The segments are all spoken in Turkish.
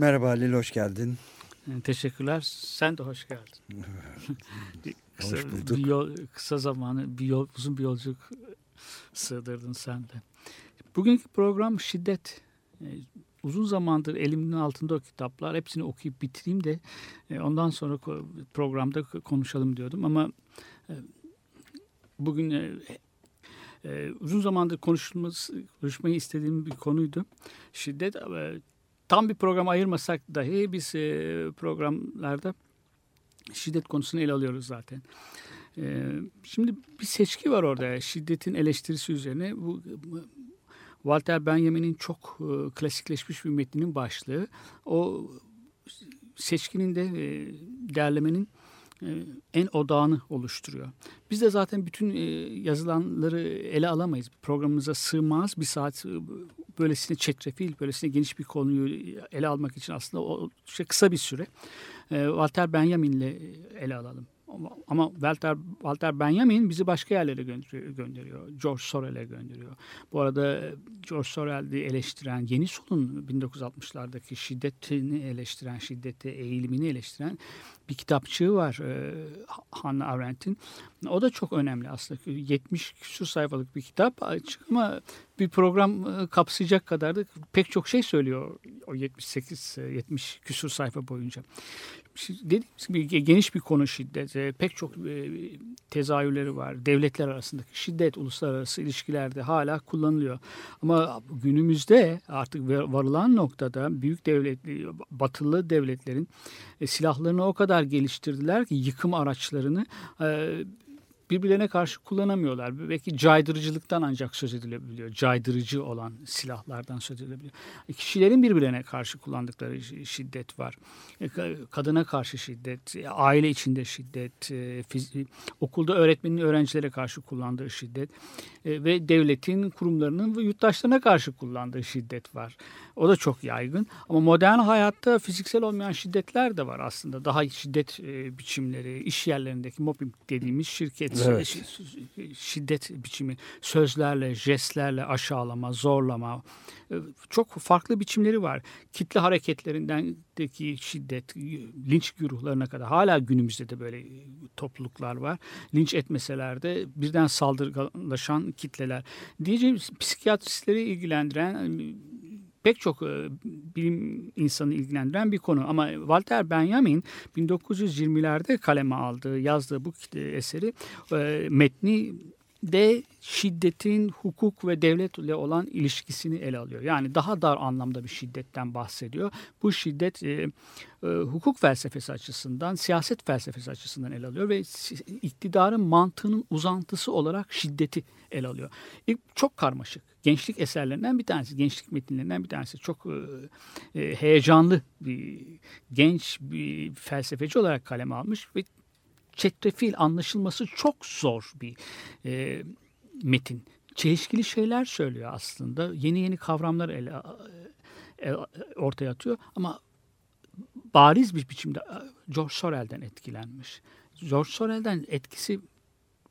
Merhaba Halil, hoş geldin. Teşekkürler. Sen de hoş geldin. kısa, hoş bulduk. Bir yol, kısa zamanı, bir yol, uzun bir yolculuk sığdırdın sen de. Bugünkü program şiddet. Ee, uzun zamandır elimin altında o kitaplar. Hepsini okuyup bitireyim de e, ondan sonra programda konuşalım diyordum. Ama e, bugün e, uzun zamandır konuşması, konuşmayı istediğim bir konuydu. Şiddet tam bir program ayırmasak dahi biz programlarda şiddet konusunu ele alıyoruz zaten. Şimdi bir seçki var orada şiddetin eleştirisi üzerine. Bu Walter Benjamin'in çok klasikleşmiş bir metninin başlığı. O seçkinin de derlemenin en odağını oluşturuyor. Biz de zaten bütün yazılanları ele alamayız. Programımıza sığmaz. Bir saat böylesine çetrefil, böylesine geniş bir konuyu ele almak için aslında o şey kısa bir süre. Walter Benjamin'le ele alalım. Ama Walter, Walter Benjamin bizi başka yerlere gönderiyor. George Sorel'e gönderiyor. Bu arada George Sorel'i eleştiren, Yeni Sol'un 1960'lardaki şiddetini eleştiren, şiddete eğilimini eleştiren bir kitapçığı var e, Hannah Arendt'in. O da çok önemli aslında. 70 küsur sayfalık bir kitap açık ama bir program kapsayacak kadar da pek çok şey söylüyor o 78-70 küsur sayfa boyunca. Dediğimiz gibi geniş bir konu şiddet. Pek çok tezahürleri var. Devletler arasındaki şiddet uluslararası ilişkilerde hala kullanılıyor. Ama günümüzde artık varılan noktada büyük devlet, batılı devletlerin silahlarını o kadar geliştirdiler ki yıkım araçlarını birbirlerine karşı kullanamıyorlar. Belki caydırıcılıktan ancak söz edilebiliyor. Caydırıcı olan silahlardan söz edilebiliyor. E, kişilerin birbirine karşı kullandıkları şiddet var. E, kadına karşı şiddet, e, aile içinde şiddet, okulda öğretmenin öğrencilere karşı kullandığı şiddet ve devletin kurumlarının ve yurttaşlarına karşı kullandığı şiddet var. O da çok yaygın. Ama modern hayatta fiziksel olmayan şiddetler de var aslında. Daha şiddet biçimleri, iş yerlerindeki mobbing dediğimiz şirket evet. şiddet biçimi sözlerle, jestlerle aşağılama, zorlama çok farklı biçimleri var. Kitle hareketlerindeki şiddet, linç güruhlarına kadar hala günümüzde de böyle topluluklar var. Linç etmeseler de birden saldırılaşan kitleler. Diyeceğim psikiyatristleri ilgilendiren pek çok bilim insanı ilgilendiren bir konu. Ama Walter Benjamin 1920'lerde kaleme aldığı, yazdığı bu eseri metni de şiddetin hukuk ve devletle olan ilişkisini ele alıyor. Yani daha dar anlamda bir şiddetten bahsediyor. Bu şiddet e, e, hukuk felsefesi açısından, siyaset felsefesi açısından ele alıyor ve iktidarın mantığının uzantısı olarak şiddeti ele alıyor. İlk çok karmaşık. Gençlik eserlerinden bir tanesi, gençlik metinlerinden bir tanesi. Çok e, e, heyecanlı bir genç bir felsefeci olarak kaleme almış ve çetrefil anlaşılması çok zor bir e, metin. Çelişkili şeyler söylüyor aslında. Yeni yeni kavramlar ele, e, ortaya atıyor ama bariz bir biçimde e, George Sorel'den etkilenmiş. George Sorel'den etkisi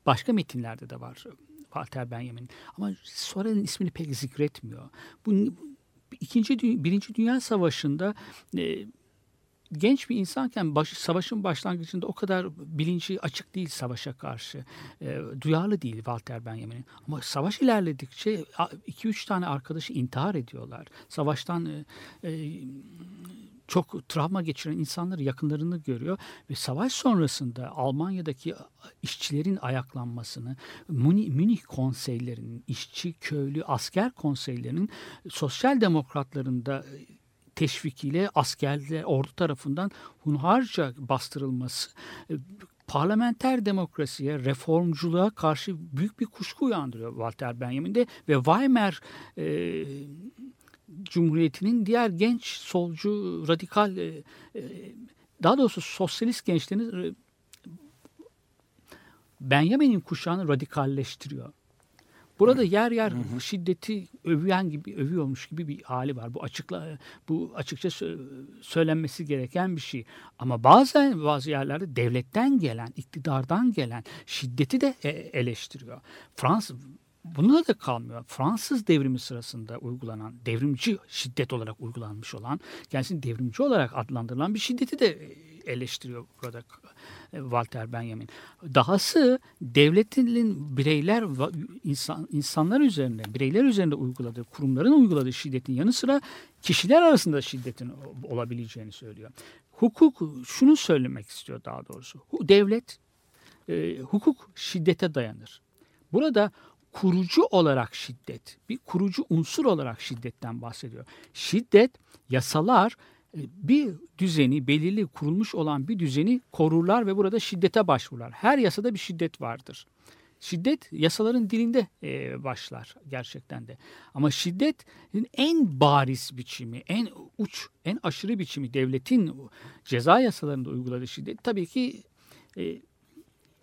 başka metinlerde de var Walter Benjamin. Ama Sorel'in ismini pek zikretmiyor. Bu ikinci birinci Dünya Savaşı'nda e, genç bir insanken baş, savaşın başlangıcında o kadar bilinci açık değil savaşa karşı. E, duyarlı değil Walter Benjamin'in. Ama savaş ilerledikçe iki üç tane arkadaşı intihar ediyorlar. Savaştan e, e, çok travma geçiren insanları yakınlarını görüyor ve savaş sonrasında Almanya'daki işçilerin ayaklanmasını, Münih konseylerinin, işçi, köylü, asker konseylerinin sosyal demokratların da teşvikiyle askerler ordu tarafından hunharca bastırılması e, parlamenter demokrasiye, reformculuğa karşı büyük bir kuşku uyandırıyor Walter Benjamin'de ve Weimar e, Cumhuriyeti'nin diğer genç solcu, radikal, e, e, daha doğrusu sosyalist gençlerini e, Benjamin'in kuşağını radikalleştiriyor. Burada yer yer şiddeti övüyen gibi övüyormuş gibi bir hali var. Bu açıkla bu açıkça söylenmesi gereken bir şey. Ama bazen bazı yerlerde devletten gelen, iktidardan gelen şiddeti de e, eleştiriyor. Fransız Bununla da kalmıyor. Fransız devrimi sırasında uygulanan, devrimci şiddet olarak uygulanmış olan, kendisini devrimci olarak adlandırılan bir şiddeti de eleştiriyor burada e, Walter Benjamin. Dahası devletin bireyler insan, insanlar üzerinde, bireyler üzerinde uyguladığı, kurumların uyguladığı şiddetin yanı sıra kişiler arasında şiddetin olabileceğini söylüyor. Hukuk şunu söylemek istiyor daha doğrusu. Devlet, e, hukuk şiddete dayanır. Burada kurucu olarak şiddet, bir kurucu unsur olarak şiddetten bahsediyor. Şiddet, yasalar e, bir düzeni, belirli kurulmuş olan bir düzeni korurlar ve burada şiddete başvururlar. Her yasada bir şiddet vardır. Şiddet yasaların dilinde e, başlar gerçekten de. Ama şiddetin en bariz biçimi, en uç, en aşırı biçimi devletin ceza yasalarında uyguladığı şiddet tabii ki e,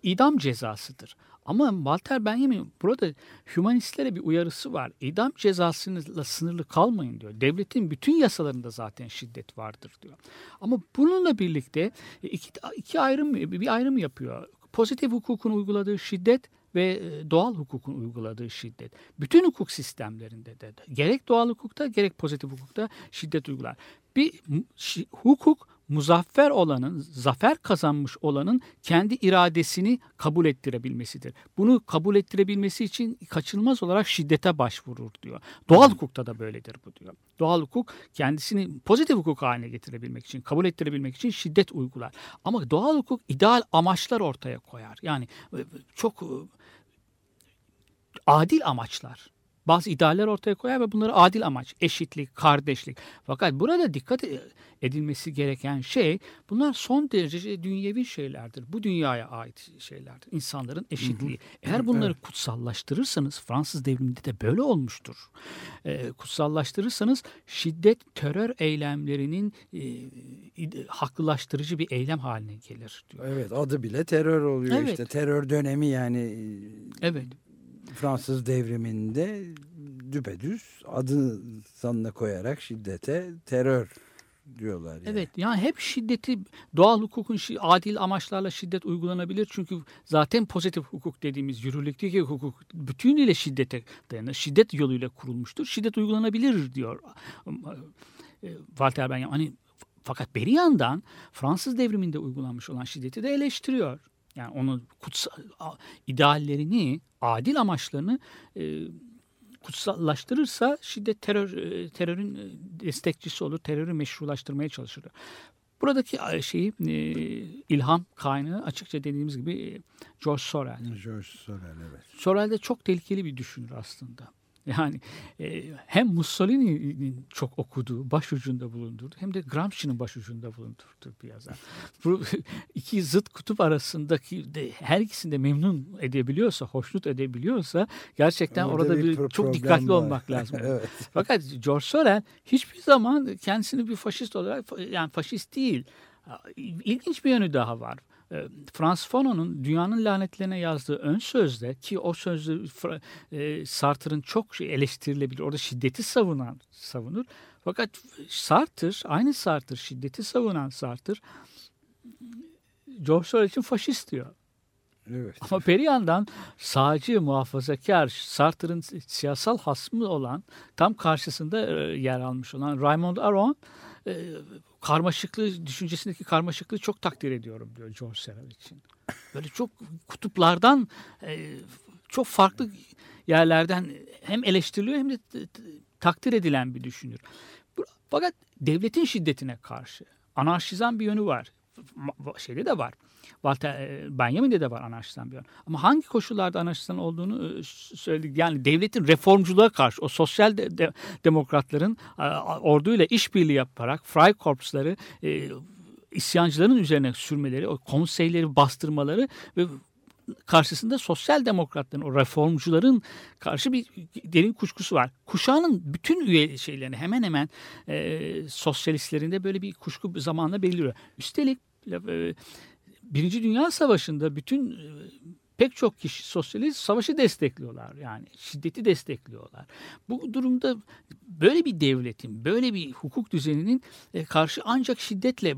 idam cezasıdır. Ama Walter Benjamin burada hümanistlere bir uyarısı var. İdam cezasıyla sınırlı kalmayın diyor. Devletin bütün yasalarında zaten şiddet vardır diyor. Ama bununla birlikte iki, iki ayrım bir ayrım yapıyor. Pozitif hukukun uyguladığı şiddet ve e, doğal hukukun uyguladığı şiddet. Bütün hukuk sistemlerinde de gerek doğal hukukta gerek pozitif hukukta şiddet uygular. Bir hukuk muzaffer olanın, zafer kazanmış olanın kendi iradesini kabul ettirebilmesidir. Bunu kabul ettirebilmesi için kaçınılmaz olarak şiddete başvurur diyor. Doğal hukukta da böyledir bu diyor. Doğal hukuk kendisini pozitif hukuk haline getirebilmek için, kabul ettirebilmek için şiddet uygular. Ama doğal hukuk ideal amaçlar ortaya koyar. Yani e, çok e, adil amaçlar bazı idealler ortaya koyar ve bunları adil amaç, eşitlik, kardeşlik. Fakat burada dikkat edilmesi gereken şey bunlar son derece dünyevi şeylerdir. Bu dünyaya ait şeylerdir. İnsanların eşitliği. Eğer bunları evet. kutsallaştırırsanız Fransız devriminde de böyle olmuştur. E, kutsallaştırırsanız şiddet terör eylemlerinin e, haklılaştırıcı bir eylem haline gelir. Diyor. Evet adı bile terör oluyor evet. işte terör dönemi yani. Evet. Fransız devriminde düpedüz adı sanına koyarak şiddete terör diyorlar. Yani. Evet yani hep şiddeti doğal hukukun adil amaçlarla şiddet uygulanabilir. Çünkü zaten pozitif hukuk dediğimiz yürürlükteki hukuk bütünüyle şiddete dayanır. Şiddet yoluyla kurulmuştur. Şiddet uygulanabilir diyor e, Walter Benjamin. Hani fakat bir yandan Fransız devriminde uygulanmış olan şiddeti de eleştiriyor. Yani onun kutsal ideallerini, adil amaçlarını e, kutsallaştırırsa şiddet terör e, terörün e, destekçisi olur, terörü meşrulaştırmaya çalışır. Buradaki şeyi e, ilham kaynağı açıkça dediğimiz gibi George Sorel. George Sorel evet. Sorel de çok tehlikeli bir düşünür aslında. Yani e, hem Mussolini'nin çok okuduğu, başucunda bulundurdu hem de Gramsci'nin başucunda bulundurduğu bir yazar. Bu iki zıt kutup arasındaki de, her ikisinde memnun edebiliyorsa, hoşnut edebiliyorsa gerçekten Orada, orada bir, bir çok dikkatli var. olmak lazım. evet. Fakat George Sorel hiçbir zaman kendisini bir faşist olarak yani faşist değil. İlginç bir yönü daha var. E, Frans Fanon'un Dünyanın Lanetlerine yazdığı ön sözde ki o sözde e, Sartre'ın çok şey eleştirilebilir. Orada şiddeti savunan savunur. Fakat Sartre, aynı Sartre, şiddeti savunan Sartre George Soros için faşist diyor. Evet. Ama bir yandan sağcı, muhafazakar, Sartre'ın siyasal hasmı olan, tam karşısında e, yer almış olan Raymond Aron karmaşıklığı, düşüncesindeki karmaşıklığı çok takdir ediyorum diyor George Serrell için. Böyle çok kutuplardan, e, çok farklı yerlerden hem eleştiriliyor hem de takdir edilen bir düşünür. Fakat devletin şiddetine karşı anarşizan bir yönü var. Şeyde de var. Walter e, Benjamin'de de var anarşistan bir yön. Ama hangi koşullarda anarşistan olduğunu e, söyledik. Yani devletin reformculuğa karşı o sosyal de, de, demokratların orduyla işbirliği yaparak Freikorpsları e, isyancıların üzerine sürmeleri, o konseyleri bastırmaları ve karşısında sosyal demokratların, o reformcuların karşı bir derin kuşkusu var. Kuşağının bütün üye şeylerini hemen hemen e, sosyalistlerinde böyle bir kuşku zamanla belirliyor. Üstelik e, Birinci Dünya Savaşı'nda bütün e, pek çok kişi sosyalist savaşı destekliyorlar. Yani şiddeti destekliyorlar. Bu durumda böyle bir devletin, böyle bir hukuk düzeninin e, karşı ancak şiddetle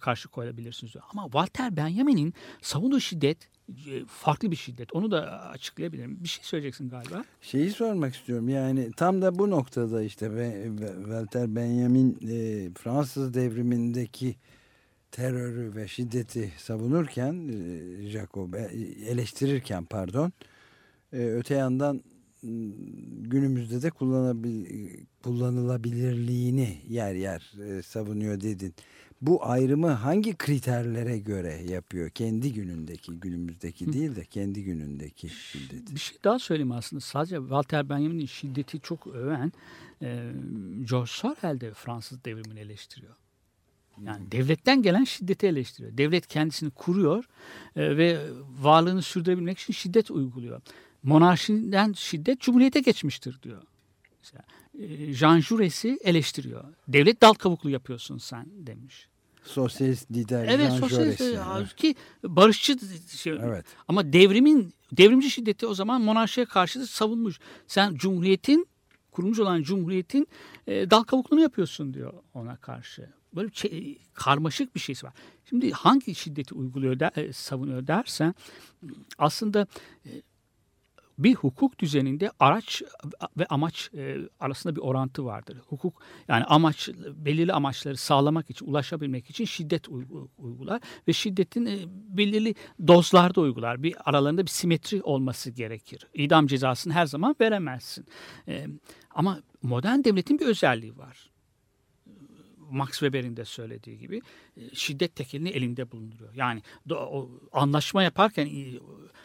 karşı koyabilirsiniz. Ama Walter Benjamin'in savunduğu şiddet e, farklı bir şiddet. Onu da açıklayabilirim. Bir şey söyleyeceksin galiba. Şeyi sormak istiyorum. Yani tam da bu noktada işte Walter Benjamin Fransız devrimindeki terörü ve şiddeti savunurken e, Jacob e, eleştirirken pardon e, öte yandan günümüzde de kullanılabilirliğini yer yer savunuyor dedin. Bu ayrımı hangi kriterlere göre yapıyor? Kendi günündeki, günümüzdeki değil de kendi günündeki şiddeti. Bir şey daha söyleyeyim aslında. Sadece Walter Benjamin'in şiddeti çok öven e, George Sorel de Fransız devrimini eleştiriyor. Yani devletten gelen şiddeti eleştiriyor. Devlet kendisini kuruyor e, ve varlığını sürdürebilmek için şiddet uyguluyor. Monarşiden şiddet cumhuriyete geçmiştir diyor. Mesela, e, Jean Jaurès'i eleştiriyor. Devlet dal kavuklu yapıyorsun sen demiş. Sosyalist lider evet, Jean sosyalist, Jaurès. Ki barışçı şey. Evet. Ama devrimin devrimci şiddeti o zaman monarşiye karşı savunmuş. Sen cumhuriyetin kurulmuş olan cumhuriyetin e, dal kavukluğunu yapıyorsun diyor ona karşı böyle şey, karmaşık bir şeysi var. Şimdi hangi şiddeti uyguluyor der, e, savunuyor dersen aslında e, bir hukuk düzeninde araç ve amaç e, arasında bir orantı vardır. Hukuk yani amaç belirli amaçları sağlamak için, ulaşabilmek için şiddet uygular ve şiddetin belirli dozlarda uygular. Bir aralarında bir simetri olması gerekir. İdam cezasını her zaman veremezsin. Ama modern devletin bir özelliği var. Max Weber'in de söylediği gibi e, şiddet tekelini elinde bulunduruyor. Yani o anlaşma yaparken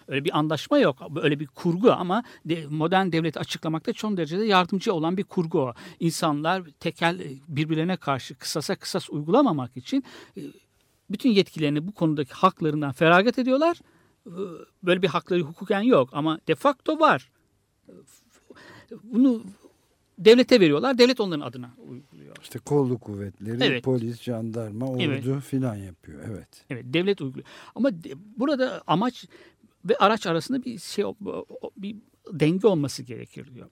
öyle bir anlaşma yok. Öyle bir kurgu ama modern devleti açıklamakta çok derecede yardımcı olan bir kurgu o. İnsanlar tekel e, birbirlerine karşı kısasa kısas uygulamamak için e, bütün yetkilerini bu konudaki haklarından feragat ediyorlar. Böyle bir hakları hukuken yok ama de facto var. Bunu devlete veriyorlar. Devlet onların adına uyguluyor. İşte kolluk kuvvetleri, evet. polis, jandarma, ordu evet. filan yapıyor. Evet. Evet, devlet uyguluyor. Ama burada amaç ve araç arasında bir şey bir denge olması gerekir diyor.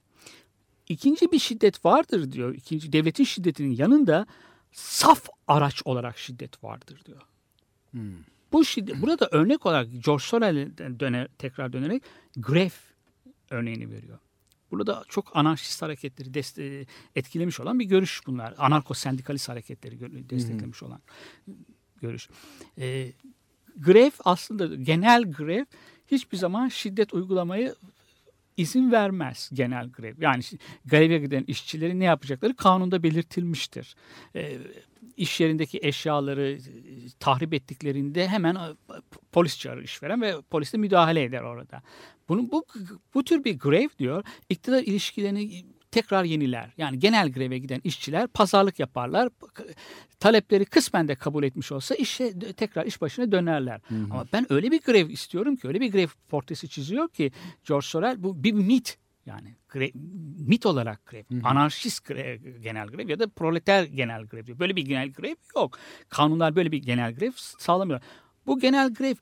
İkinci bir şiddet vardır diyor. İkinci devletin şiddetinin yanında saf araç olarak şiddet vardır diyor. Hmm. Bu şiddet, burada örnek olarak George Sorel'e döner, tekrar dönerek Gref örneğini veriyor. Burada çok anarşist hareketleri deste- etkilemiş olan bir görüş bunlar. Anarko sendikalist hareketleri desteklemiş olan görüş. E, grev aslında genel grev hiçbir zaman şiddet uygulamayı izin vermez genel grev. Yani greve giden işçilerin ne yapacakları kanunda belirtilmiştir. E, iş yerindeki eşyaları e, tahrip ettiklerinde hemen e, polis çağırır işveren ve polis de müdahale eder orada. Bunun bu bu tür bir grev diyor iktidar ilişkilerini tekrar yeniler. Yani genel greve giden işçiler pazarlık yaparlar. Talepleri kısmen de kabul etmiş olsa işe tekrar iş başına dönerler. Hı hı. Ama ben öyle bir grev istiyorum ki öyle bir grev portresi çiziyor ki George Sorel bu bir mit. Yani grev, mit olarak grev, hı hı. anarşist grev, genel grev ya da proleter genel grev. Böyle bir genel grev yok. Kanunlar böyle bir genel grev sağlamıyor. Bu genel grev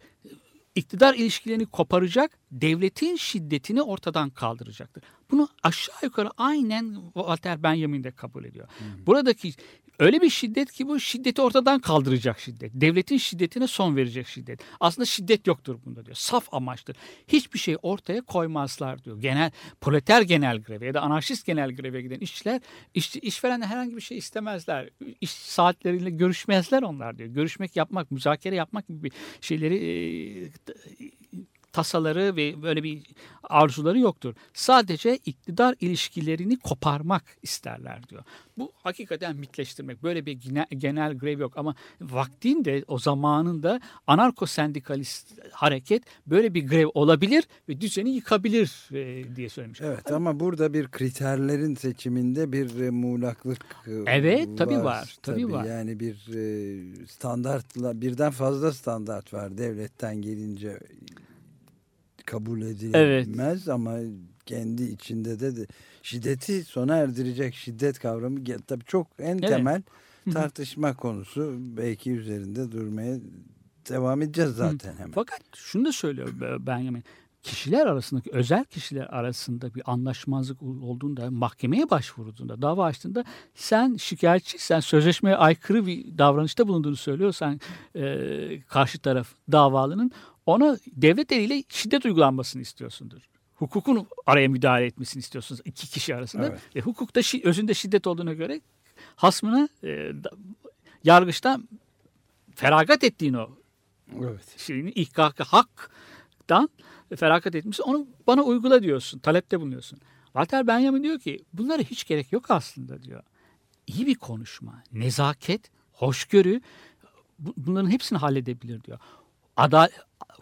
iktidar ilişkilerini koparacak, devletin şiddetini ortadan kaldıracaktır. Bunu aşağı yukarı aynen Walter Benjamin de kabul ediyor. Hmm. Buradaki Öyle bir şiddet ki bu şiddeti ortadan kaldıracak şiddet. Devletin şiddetine son verecek şiddet. Aslında şiddet yoktur bunda diyor. Saf amaçtır. Hiçbir şey ortaya koymazlar diyor. Genel proleter genel greve ya da anarşist genel greve giden işçiler iş, işverenle herhangi bir şey istemezler. İş saatleriyle görüşmezler onlar diyor. Görüşmek, yapmak, müzakere yapmak gibi şeyleri e, tasaları ve böyle bir arzuları yoktur. Sadece iktidar ilişkilerini koparmak isterler diyor. Bu hakikaten mitleştirmek. Böyle bir genel, genel grev yok ama vaktinde o zamanında anarko sendikalist hareket böyle bir grev olabilir ve düzeni yıkabilir e, diye söylemiş. Evet ama burada bir kriterlerin seçiminde bir e, muğlaklık e, Evet var, tabii var. Tabii, tabii var. Yani bir standartla birden fazla standart var devletten gelince kabul edilemez evet. ama kendi içinde de, de şiddeti sona erdirecek şiddet kavramı tabii çok en evet. temel tartışma konusu belki üzerinde durmaya devam edeceğiz zaten hemen. Fakat şunu da söylüyor Benjamin kişiler arasındaki özel kişiler arasında bir anlaşmazlık olduğunda mahkemeye başvurduğunda dava açtığında sen şikayetçiysen sözleşmeye aykırı bir davranışta bulunduğunu söylüyorsan e, karşı taraf davalının ona devlet eliyle şiddet uygulanmasını istiyorsundur. Hukukun araya müdahale etmesini istiyorsunuz iki kişi arasında. Evet. Ve hukukta şi, özünde şiddet olduğuna göre hasmını e, yargıçtan feragat ettiğini o evet. şeyini ihkakı haktan feragat etmişsin. Onu bana uygula diyorsun. Talepte bulunuyorsun. Walter Benjamin diyor ki bunlara hiç gerek yok aslında diyor. İyi bir konuşma, nezaket, hoşgörü bunların hepsini halledebilir diyor. Adal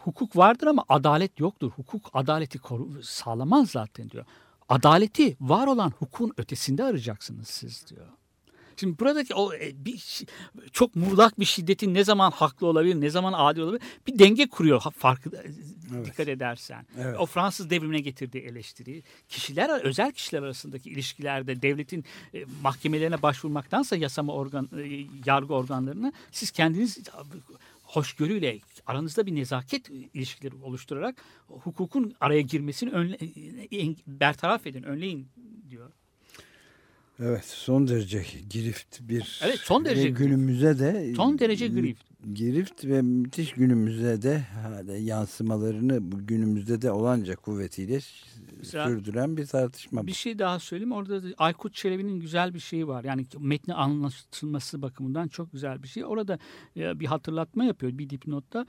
hukuk vardır ama adalet yoktur. Hukuk adaleti sağlamaz zaten diyor. Adaleti var olan hukukun ötesinde arayacaksınız siz diyor. Şimdi buradaki o e, bir çok muğlak bir şiddetin ne zaman haklı olabilir, ne zaman adil olabilir bir denge kuruyor farkı e, evet. dikkat edersen. Evet. O Fransız devrimine getirdiği eleştiri kişiler özel kişiler arasındaki ilişkilerde devletin e, mahkemelerine başvurmaktansa yasama organ yargı organlarına siz kendiniz hoşgörüyle aranızda bir nezaket ilişkileri oluşturarak hukukun araya girmesini önle, bertaraf edin, önleyin diyor. Evet son derece girift bir evet, son derece ve günümüze de son derece girift. Girift ve müthiş günümüze de yansımalarını günümüzde de olanca kuvvetiyle Mesela, sürdüren bir tartışma. Bir şey daha söyleyeyim. Orada Aykut Çelebi'nin güzel bir şeyi var. Yani metni anlaşılması bakımından çok güzel bir şey. Orada bir hatırlatma yapıyor bir dipnotta.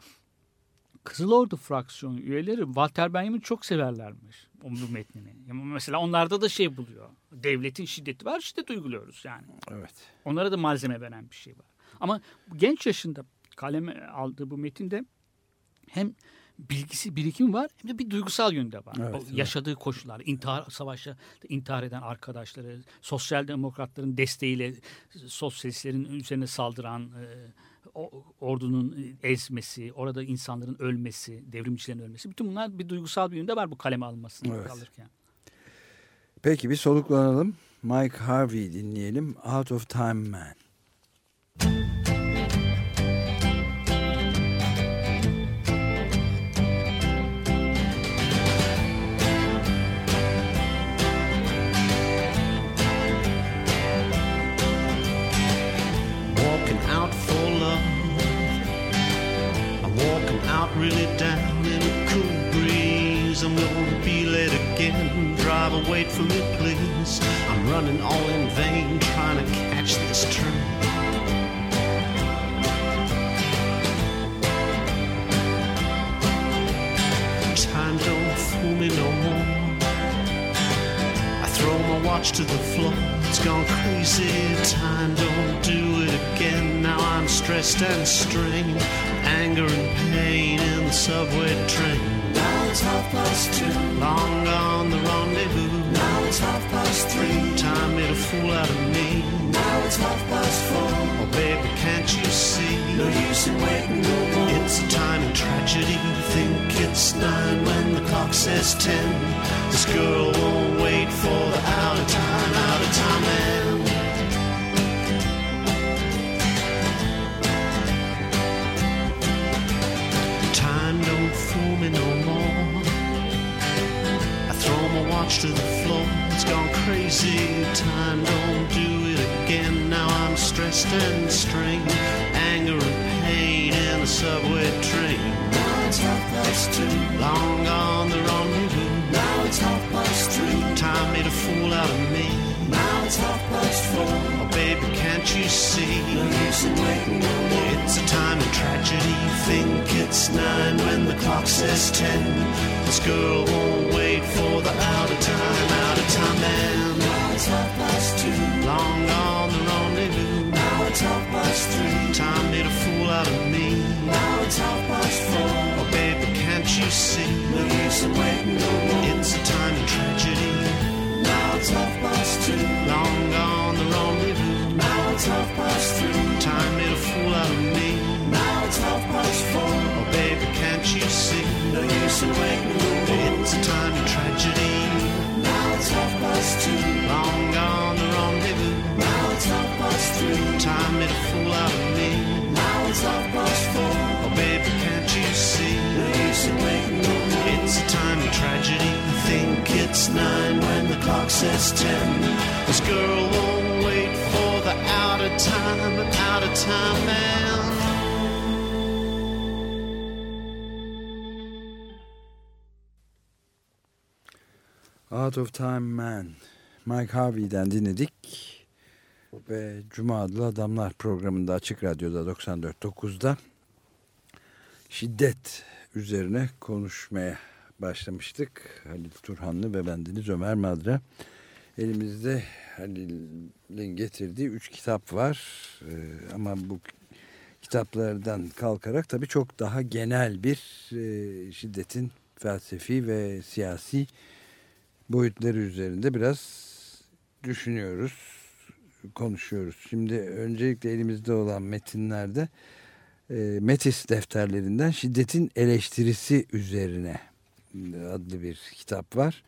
Kızıl Ordu fraksiyonu üyeleri Walter Benjamin'i çok severlermiş bu metnini. Mesela onlarda da şey buluyor. Devletin şiddeti var, şiddet uyguluyoruz yani. Evet. Onlara da malzeme veren bir şey var. Ama genç yaşında kaleme aldığı bu metinde hem bilgisi, birikim var hem de bir duygusal yönde var. Evet, o yaşadığı evet. koşullar, intihar savaşta intihar eden arkadaşları, sosyal demokratların desteğiyle sosyalistlerin üzerine saldıran e, ordunun ezmesi, orada insanların ölmesi, devrimcilerin ölmesi. Bütün bunlar bir duygusal bir yönde var bu kaleme almasını evet. alırken. Peki bir soluklanalım. Mike Harvey dinleyelim. Out of Time Man. Really down in a cool breeze. I'm gonna be late again. Driver, wait for me, please. I'm running all in vain, trying to catch this train. Time don't fool me no more. I throw my watch to the floor. It's gone crazy. Time don't do. Now I'm stressed and strained anger and pain in the subway train. Now it's half past two. Long gone the rendezvous. Now it's half past three. Time made a fool out of me. Now it's half past four. Oh baby, can't you see? No use in waiting no more. It's a time in tragedy. Think it's nine when the clock says ten. This girl won't to the floor, it's gone crazy. Time don't do it again. Now I'm stressed and strained, anger and pain in the subway train. Now it's half past two, long gone the rendezvous. Now it's half past three, time made a fool out of me. Now it's half past four. You see? No use in waiting no more. It's a time of tragedy. Think it's nine when the clock says ten. This girl won't wait for the out of time, out of time man. Now it's half past two. Long gone the rendezvous. Now it's half past three. Time made a fool out of me. Now it's half past four. Oh, baby, can't you see? No use in waiting no more. It's a time It's a It's a time of tragedy. Now it's half past two. Long gone the wrong river. Now it's half past three. Time made a fool out of me. Now it's half past four. Oh baby, can't you see? It's a It's a time of tragedy. I think it's nine when the clock says ten. This girl won't wait for the out of time, out of time man. Out of Time Man. Mike Harvey'den dinledik. Ve Cuma adlı Adamlar programında Açık Radyo'da 94.9'da şiddet üzerine konuşmaya başlamıştık. Halil Turhanlı ve bendeniz Ömer Madra. Elimizde Halil'in getirdiği üç kitap var. Ee, ama bu kitaplardan kalkarak tabii çok daha genel bir e, şiddetin felsefi ve siyasi boyutları üzerinde biraz düşünüyoruz, konuşuyoruz. Şimdi öncelikle elimizde olan metinlerde e, Metis defterlerinden şiddetin eleştirisi üzerine adlı bir kitap var.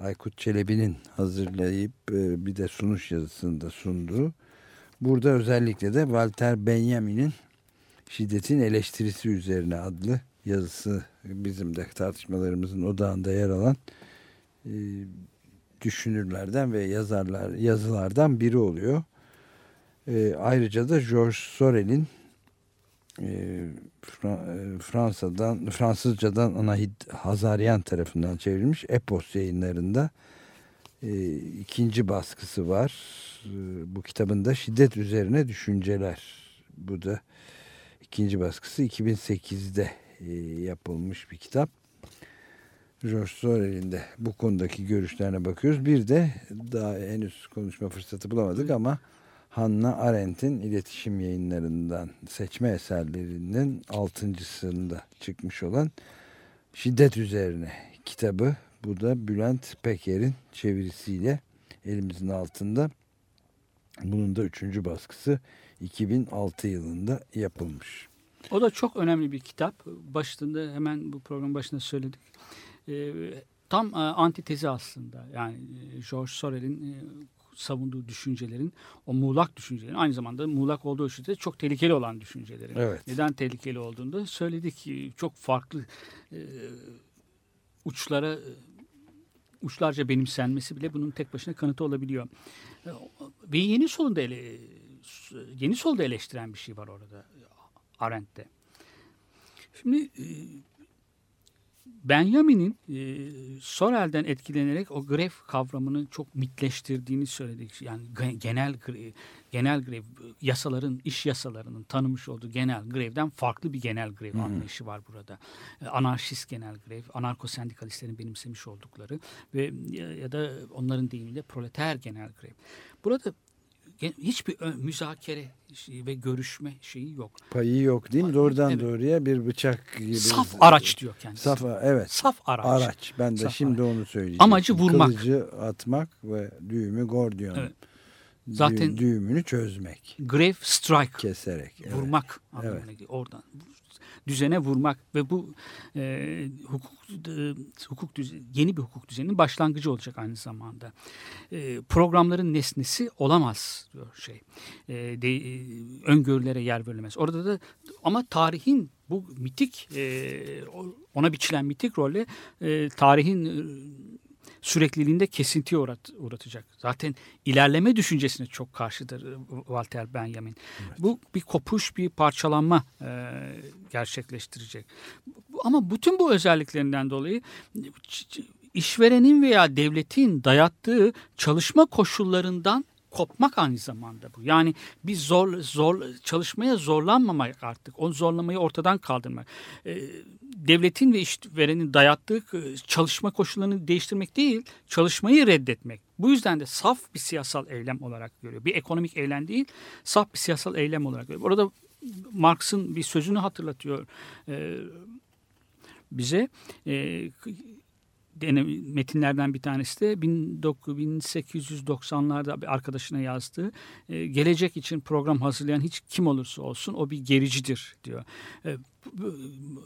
Aykut Çelebi'nin hazırlayıp e, bir de sunuş yazısında sunduğu. Burada özellikle de Walter Benjamin'in şiddetin eleştirisi üzerine adlı yazısı bizim de tartışmalarımızın odağında yer alan e, düşünürlerden ve yazarlar yazılardan biri oluyor. E, ayrıca da George Sorel'in e, Fransa'dan Fransızcadan Anahid Hazaryan tarafından çevrilmiş Epos yayınlarında ikinci baskısı var. bu kitabında şiddet üzerine düşünceler. Bu da ikinci baskısı 2008'de yapılmış bir kitap. George Sorel'in de bu konudaki görüşlerine bakıyoruz. Bir de daha henüz konuşma fırsatı bulamadık ama Hannah Arendt'in iletişim yayınlarından seçme eserlerinin altıncısında çıkmış olan Şiddet Üzerine kitabı. Bu da Bülent Peker'in çevirisiyle elimizin altında. Bunun da üçüncü baskısı 2006 yılında yapılmış. O da çok önemli bir kitap. Başında hemen bu program başında söyledik tam e, antitezi aslında. Yani e, George Sorel'in e, savunduğu düşüncelerin, o muğlak düşüncelerin aynı zamanda muğlak olduğu için çok tehlikeli olan düşüncelerin. Evet. Neden tehlikeli olduğunu söyledik. Çok farklı e, uçlara uçlarca benimsenmesi bile bunun tek başına kanıtı olabiliyor. Ve yeni solunda ele, yeni solda eleştiren bir şey var orada Arendt'te. Şimdi Benjamin'in e, Sorel'den etkilenerek o grev kavramını çok mitleştirdiğini söyledik. Yani genel genel grev yasaların iş yasalarının tanımış olduğu genel grevden farklı bir genel grev hmm. anlayışı var burada. E, anarşist genel grev, anarko sendikalistlerin benimsemiş oldukları ve ya da onların deyimiyle proleter genel grev. Burada hiçbir müzakere ve görüşme şeyi yok. Payı yok değil mi? Doğrudan evet. doğruya bir bıçak gibi. Saf araç diyor kendisi. Saf evet. Saf araç. Araç. Ben de Saf şimdi araç. onu söyleyeceğim. Amacı vurmak. Kılıcı atmak ve düğümü gordiyon. Evet. Zaten düğümünü çözmek. Grave strike. Keserek. Evet. Vurmak evet. Oradan düzene vurmak ve bu e, hukuk e, hukuk düzeni, yeni bir hukuk düzeninin başlangıcı olacak aynı zamanda. E, programların nesnesi olamaz diyor şey. E, de, e, öngörülere yer verilemez. Orada da ama tarihin bu mitik e, ona biçilen mitik rolle e, tarihin sürekliliğinde kesintiye uğrat, uğratacak. Zaten ilerleme düşüncesine çok karşıdır e, Walter Benjamin. Evet. Bu bir kopuş, bir parçalanma e, gerçekleştirecek. Ama bütün bu özelliklerinden dolayı işverenin veya devletin dayattığı çalışma koşullarından kopmak aynı zamanda bu. Yani biz zor zor çalışmaya zorlanmamak artık. O zorlamayı ortadan kaldırmak. E, devletin ve işverenin dayattığı e, çalışma koşullarını değiştirmek değil, çalışmayı reddetmek. Bu yüzden de saf bir siyasal eylem olarak görüyor. Bir ekonomik eylem değil, saf bir siyasal eylem olarak görüyor. Orada Marx'ın bir sözünü hatırlatıyor e, bize. E, metinlerden bir tanesi de 1890'larda bir arkadaşına yazdığı e, gelecek için program hazırlayan hiç kim olursa olsun o bir gericidir diyor. E,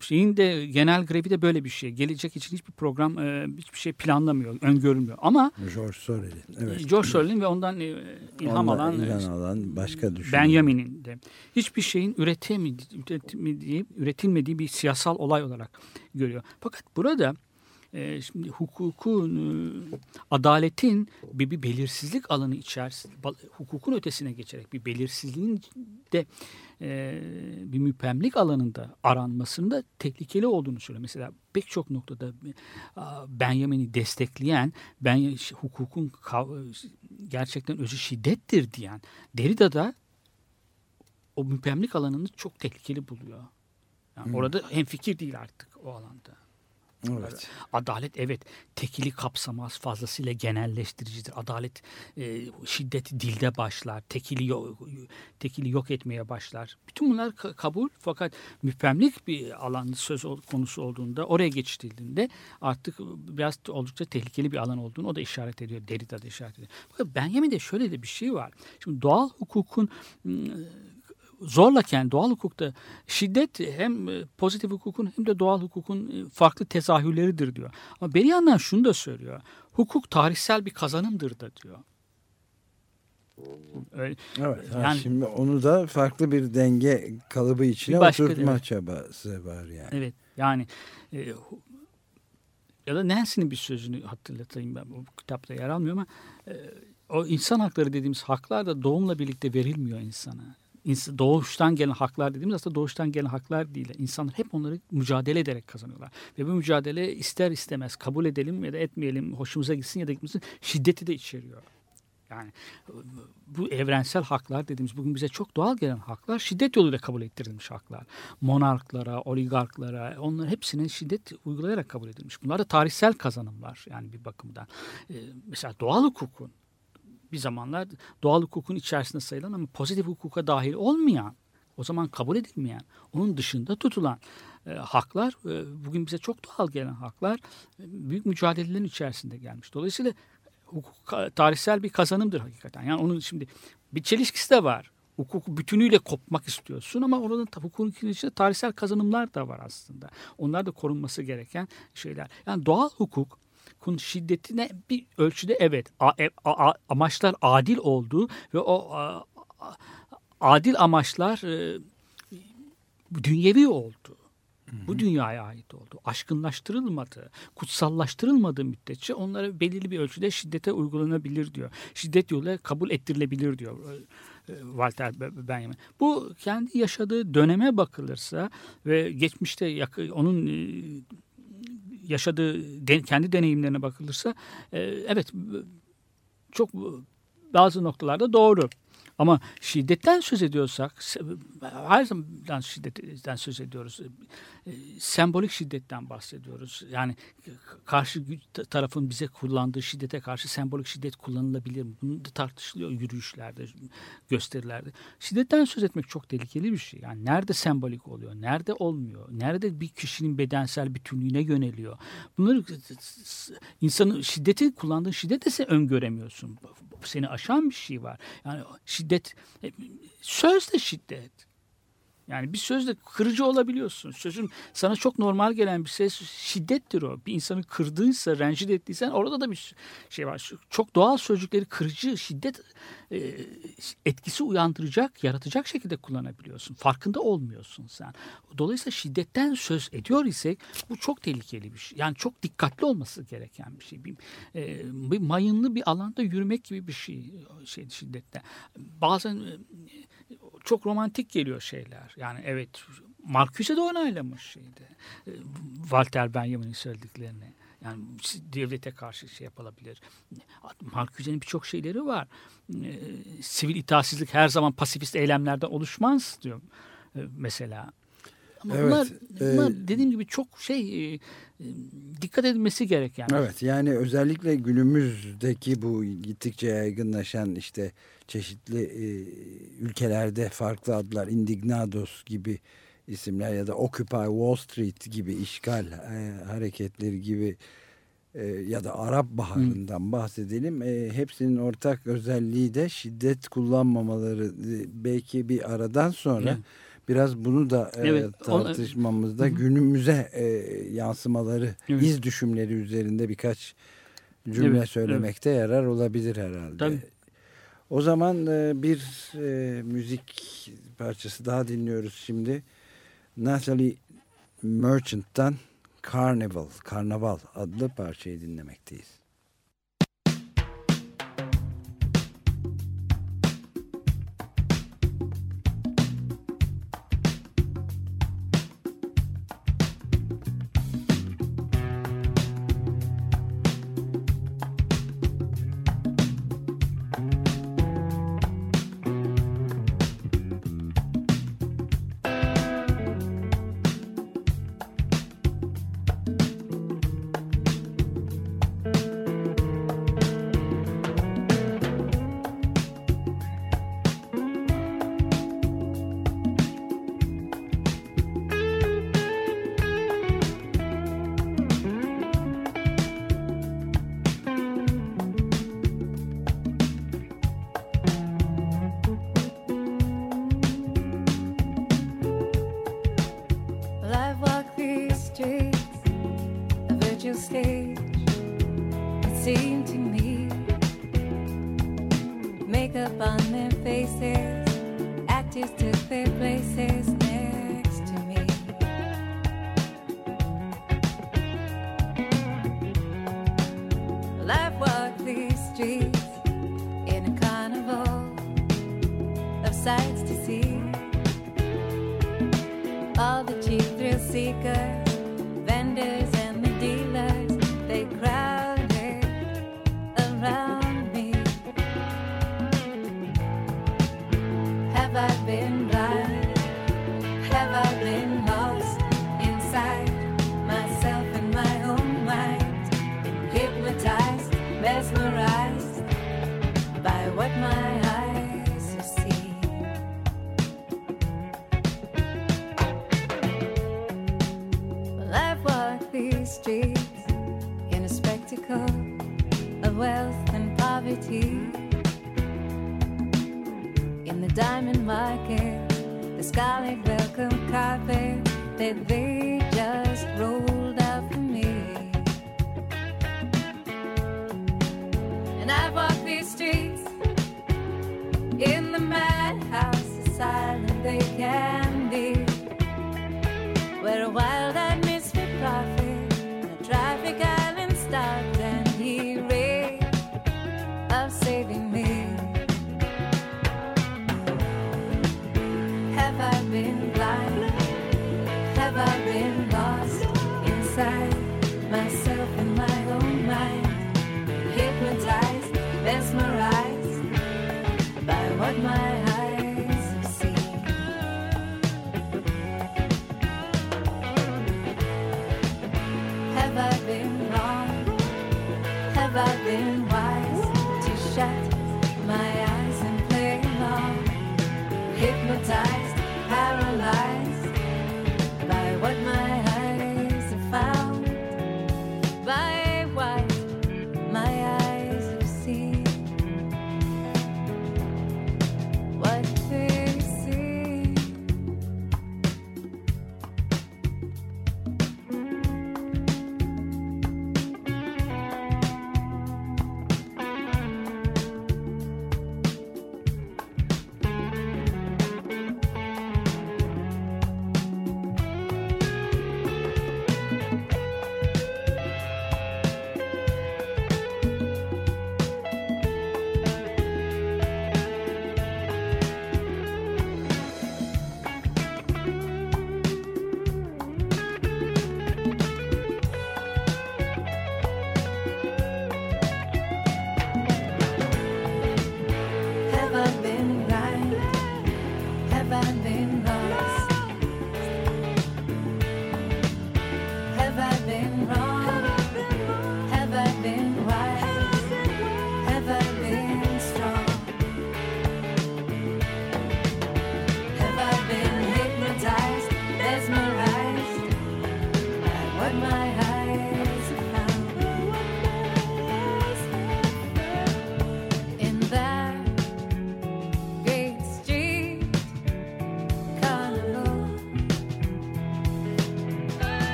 şeyin de genel grevi de böyle bir şey. Gelecek için hiçbir program e, hiçbir şey planlamıyor, öngörülmüyor. Ama George Sorel'in. Evet. George Sorel'in ve ondan ilham ondan alan, ilham alan başka düşünür. Benjamin'in de hiçbir şeyin üretemediği, üretilmediği bir siyasal olay olarak görüyor. Fakat burada e, şimdi hukukun, e, adaletin bir, bir belirsizlik alanı içerisinde, hukukun ötesine geçerek bir belirsizliğin de e, bir müpemlik alanında aranmasında tehlikeli olduğunu söylüyor. Mesela pek çok noktada e, Benjamin'i destekleyen, ben hukukun gerçekten özü şiddettir diyen Derrida'da o müpemlik alanını çok tehlikeli buluyor. Yani hmm. Orada hem fikir değil artık o alanda. Evet. Adalet evet tekili kapsamaz fazlasıyla genelleştiricidir. Adalet e, şiddeti dilde başlar. Tekili yok, tekili yok etmeye başlar. Bütün bunlar ka- kabul fakat müphemlik bir alan söz konusu olduğunda oraya geçildiğinde artık biraz oldukça tehlikeli bir alan olduğunu o da işaret ediyor. Derrida da işaret ediyor. Fakat Benjamin'de şöyle de bir şey var. Şimdi doğal hukukun zorlaken doğal hukukta şiddet hem e, pozitif hukukun hem de doğal hukukun e, farklı tezahürleridir diyor. Ama bir yandan şunu da söylüyor. Hukuk tarihsel bir kazanımdır da diyor. Öyle, evet. Yani, şimdi onu da farklı bir denge kalıbı içine başka, oturtma evet. çabası var yani. Evet. Yani e, ya da Nancy'nin bir sözünü hatırlatayım ben bu kitapta yer almıyor ama e, o insan hakları dediğimiz haklar da doğumla birlikte verilmiyor insana doğuştan gelen haklar dediğimiz aslında doğuştan gelen haklar değil. İnsanlar hep onları mücadele ederek kazanıyorlar. Ve bu mücadele ister istemez kabul edelim ya da etmeyelim, hoşumuza gitsin ya da gitmesin şiddeti de içeriyor. Yani bu evrensel haklar dediğimiz bugün bize çok doğal gelen haklar şiddet yoluyla kabul ettirilmiş haklar. Monarklara, oligarklara onların hepsinin şiddet uygulayarak kabul edilmiş. Bunlar da tarihsel kazanımlar yani bir bakımdan. Ee, mesela doğal hukukun bir zamanlar doğal hukukun içerisinde sayılan ama pozitif hukuka dahil olmayan, o zaman kabul edilmeyen, onun dışında tutulan e, haklar, e, bugün bize çok doğal gelen haklar e, büyük mücadelelerin içerisinde gelmiş. Dolayısıyla hukuk tarihsel bir kazanımdır hakikaten. Yani onun şimdi bir çelişkisi de var. Hukuk bütünüyle kopmak istiyorsun ama orada hukukun içinde tarihsel kazanımlar da var aslında. Onlar da korunması gereken şeyler. Yani doğal hukuk hukukun şiddetine bir ölçüde evet a, e, a, a, amaçlar adil oldu ve o a, a, adil amaçlar e, dünyevi oldu. Bu dünyaya ait oldu. Aşkınlaştırılmadı, kutsallaştırılmadığı müddetçe onlara belirli bir ölçüde şiddete uygulanabilir diyor. Şiddet yoluyla kabul ettirilebilir diyor e, Walter Benjamin. Bu kendi yaşadığı döneme bakılırsa ve geçmişte onun yaşadığı kendi deneyimlerine bakılırsa e, evet çok bazı noktalarda doğru. Ama şiddetten söz ediyorsak her zaman şiddetten söz ediyoruz. E, sembolik şiddetten bahsediyoruz. Yani karşı tarafın bize kullandığı şiddete karşı sembolik şiddet kullanılabilir mi? Bunu da tartışılıyor yürüyüşlerde, gösterilerde. Şiddetten söz etmek çok tehlikeli bir şey. Yani nerede sembolik oluyor, nerede olmuyor, nerede bir kişinin bedensel bütünlüğüne yöneliyor. Bunları insanın şiddeti kullandığı şiddeti sen öngöremiyorsun. Seni aşan bir şey var. Yani şiddet, e, söz de şiddet. Yani bir sözle kırıcı olabiliyorsun. Sözün sana çok normal gelen bir ses şiddettir o. Bir insanı kırdıysa, rencide ettiysen orada da bir şey var. Çok doğal sözcükleri kırıcı, şiddet e, etkisi uyandıracak, yaratacak şekilde kullanabiliyorsun. Farkında olmuyorsun sen. Dolayısıyla şiddetten söz ediyor isek bu çok tehlikeli bir şey. Yani çok dikkatli olması gereken bir şey. Bir, e, bir mayınlı bir alanda yürümek gibi bir şey, şey şiddette. Bazen e, çok romantik geliyor şeyler. Yani evet Marcuse de onaylamış şeydi. E, Walter Benjamin'in söylediklerini. Yani devlete karşı şey yapılabilir. Marcuse'nin birçok şeyleri var. E, sivil itaatsizlik her zaman pasifist eylemlerden oluşmaz diyor e, mesela. Ama evet, bunlar, e, bunlar e, dediğim gibi çok şey e, e dikkat edilmesi gerek yani. Evet yani özellikle günümüzdeki bu gittikçe yaygınlaşan işte çeşitli e, ülkelerde farklı adlar indignados gibi isimler ya da Occupy Wall Street gibi işgal e, hareketleri gibi e, ya da Arap Baharı'ndan Hı. bahsedelim. E, hepsinin ortak özelliği de şiddet kullanmamaları. E, belki bir aradan sonra... Hı biraz bunu da e, evet, e, tartışmamızda o, günümüze e, yansımaları, evet. iz düşümleri üzerinde birkaç cümle evet, söylemekte evet. yarar olabilir herhalde. Tabii. O zaman e, bir e, müzik parçası daha dinliyoruz şimdi. Natalie Merchant'tan Carnival, Karnaval adlı parçayı dinlemekteyiz. street.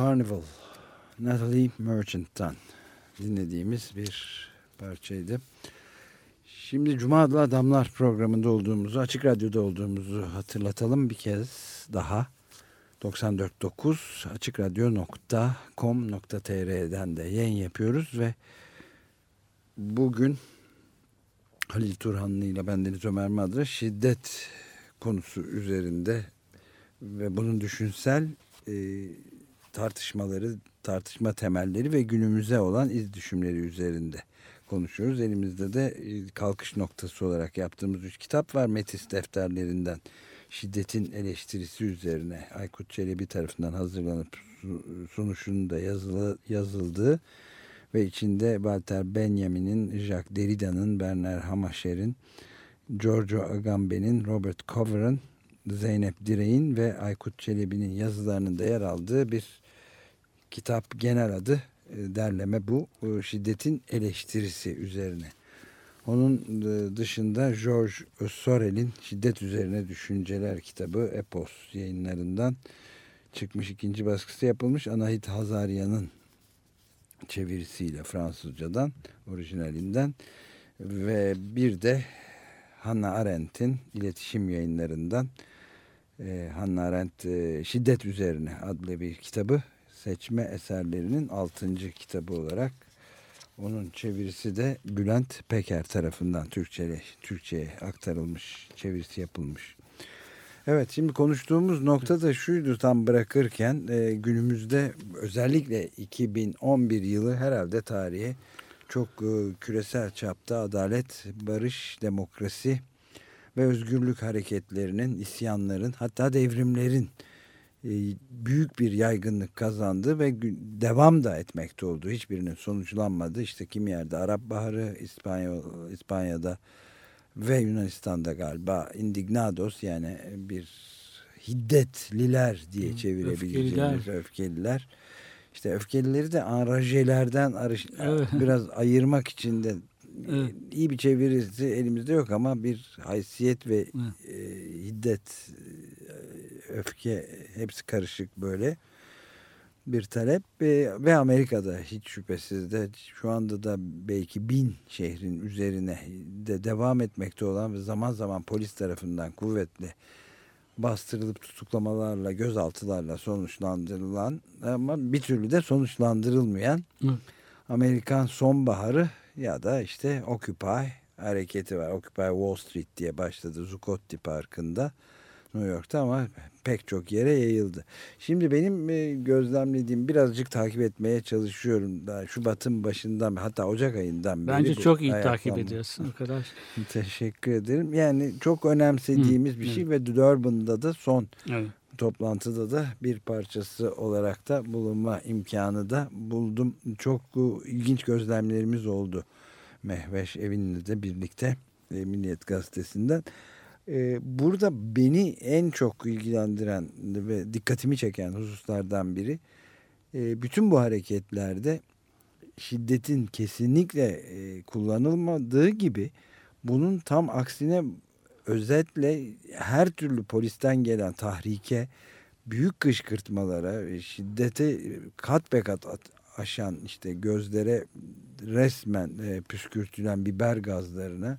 Carnival, Natalie Merchant'tan dinlediğimiz bir parçaydı. Şimdi Cuma Adlı Adamlar programında olduğumuzu, Açık Radyo'da olduğumuzu hatırlatalım bir kez daha. 94.9 açıkradyo.com.tr'den de yayın yapıyoruz ve bugün Halil Turhanlı ile bendeniz Ömer Madra şiddet konusu üzerinde ve bunun düşünsel e, tartışmaları, tartışma temelleri ve günümüze olan iz düşümleri üzerinde konuşuyoruz. Elimizde de e, kalkış noktası olarak yaptığımız üç kitap var. Metis defterlerinden şiddetin eleştirisi üzerine Aykut Çelebi tarafından hazırlanıp su- sunuşunun da yazılı, yazıldığı ve içinde Walter Benjamin'in, Jacques Derrida'nın, Bernard Hamascher'in, Giorgio Agamben'in, Robert Cover'ın, Zeynep Direğin ve Aykut Çelebi'nin yazılarının da yer aldığı bir kitap genel adı e, derleme bu e, şiddetin eleştirisi üzerine. Onun e, dışında George Sorel'in şiddet üzerine düşünceler kitabı Epos yayınlarından çıkmış ikinci baskısı yapılmış. Anahit Hazaryan'ın çevirisiyle Fransızcadan orijinalinden ve bir de Hannah Arendt'in iletişim yayınlarından e, Hannah Arendt e, Şiddet Üzerine adlı bir kitabı seçme eserlerinin altıncı kitabı olarak onun çevirisi de Bülent Peker tarafından Türkçe'ye Türkçe'ye aktarılmış, çevirisi yapılmış. Evet şimdi konuştuğumuz nokta da şuydu tam bırakırken e, günümüzde özellikle 2011 yılı herhalde tarihe çok e, küresel çapta adalet, barış, demokrasi ve özgürlük hareketlerinin, isyanların hatta devrimlerin e, büyük bir yaygınlık kazandı ve devam da etmekte oldu. Hiçbirinin sonuçlanmadı. İşte kimi yerde Arap Baharı, İspanya, İspanya'da ve Yunanistan'da galiba indignados yani bir hiddetliler diye çevirebileceğimiz öfkeliler. öfkeliler. İşte öfkelileri de anrajelerden Evet. biraz ayırmak için de Evet. iyi bir çevirisi elimizde yok ama bir haysiyet ve Evet. e, hiddet, e, öfke hepsi karışık böyle bir talep ve, ve Amerika'da hiç şüphesiz de şu anda da belki bin şehrin üzerine de devam etmekte olan ve zaman zaman polis tarafından kuvvetle bastırılıp tutuklamalarla gözaltılarla sonuçlandırılan ama bir türlü de sonuçlandırılmayan Hı. Amerikan sonbaharı ya da işte Occupy hareketi var. Occupy Wall Street diye başladı Zuccotti Parkı'nda New York'ta ama pek çok yere yayıldı. Şimdi benim e, gözlemlediğim birazcık takip etmeye çalışıyorum. Daha Şubat'ın başından hatta Ocak ayından beri. Bence çok iyi takip ayaklanma. ediyorsun arkadaş. Teşekkür ederim. Yani çok önemsediğimiz bir şey ve Durban'da da son Evet. Toplantıda da bir parçası olarak da bulunma imkanı da buldum. Çok e, ilginç gözlemlerimiz oldu. Mehveş Evin'le de birlikte e, Milliyet Gazetesi'nden. E, burada beni en çok ilgilendiren ve dikkatimi çeken hususlardan biri bütün bu hareketlerde şiddetin kesinlikle kullanılmadığı gibi bunun tam aksine özetle her türlü polisten gelen tahrike, büyük kışkırtmalara, ve şiddete kat be kat at- aşan işte gözlere resmen e, püskürtülen biber gazlarına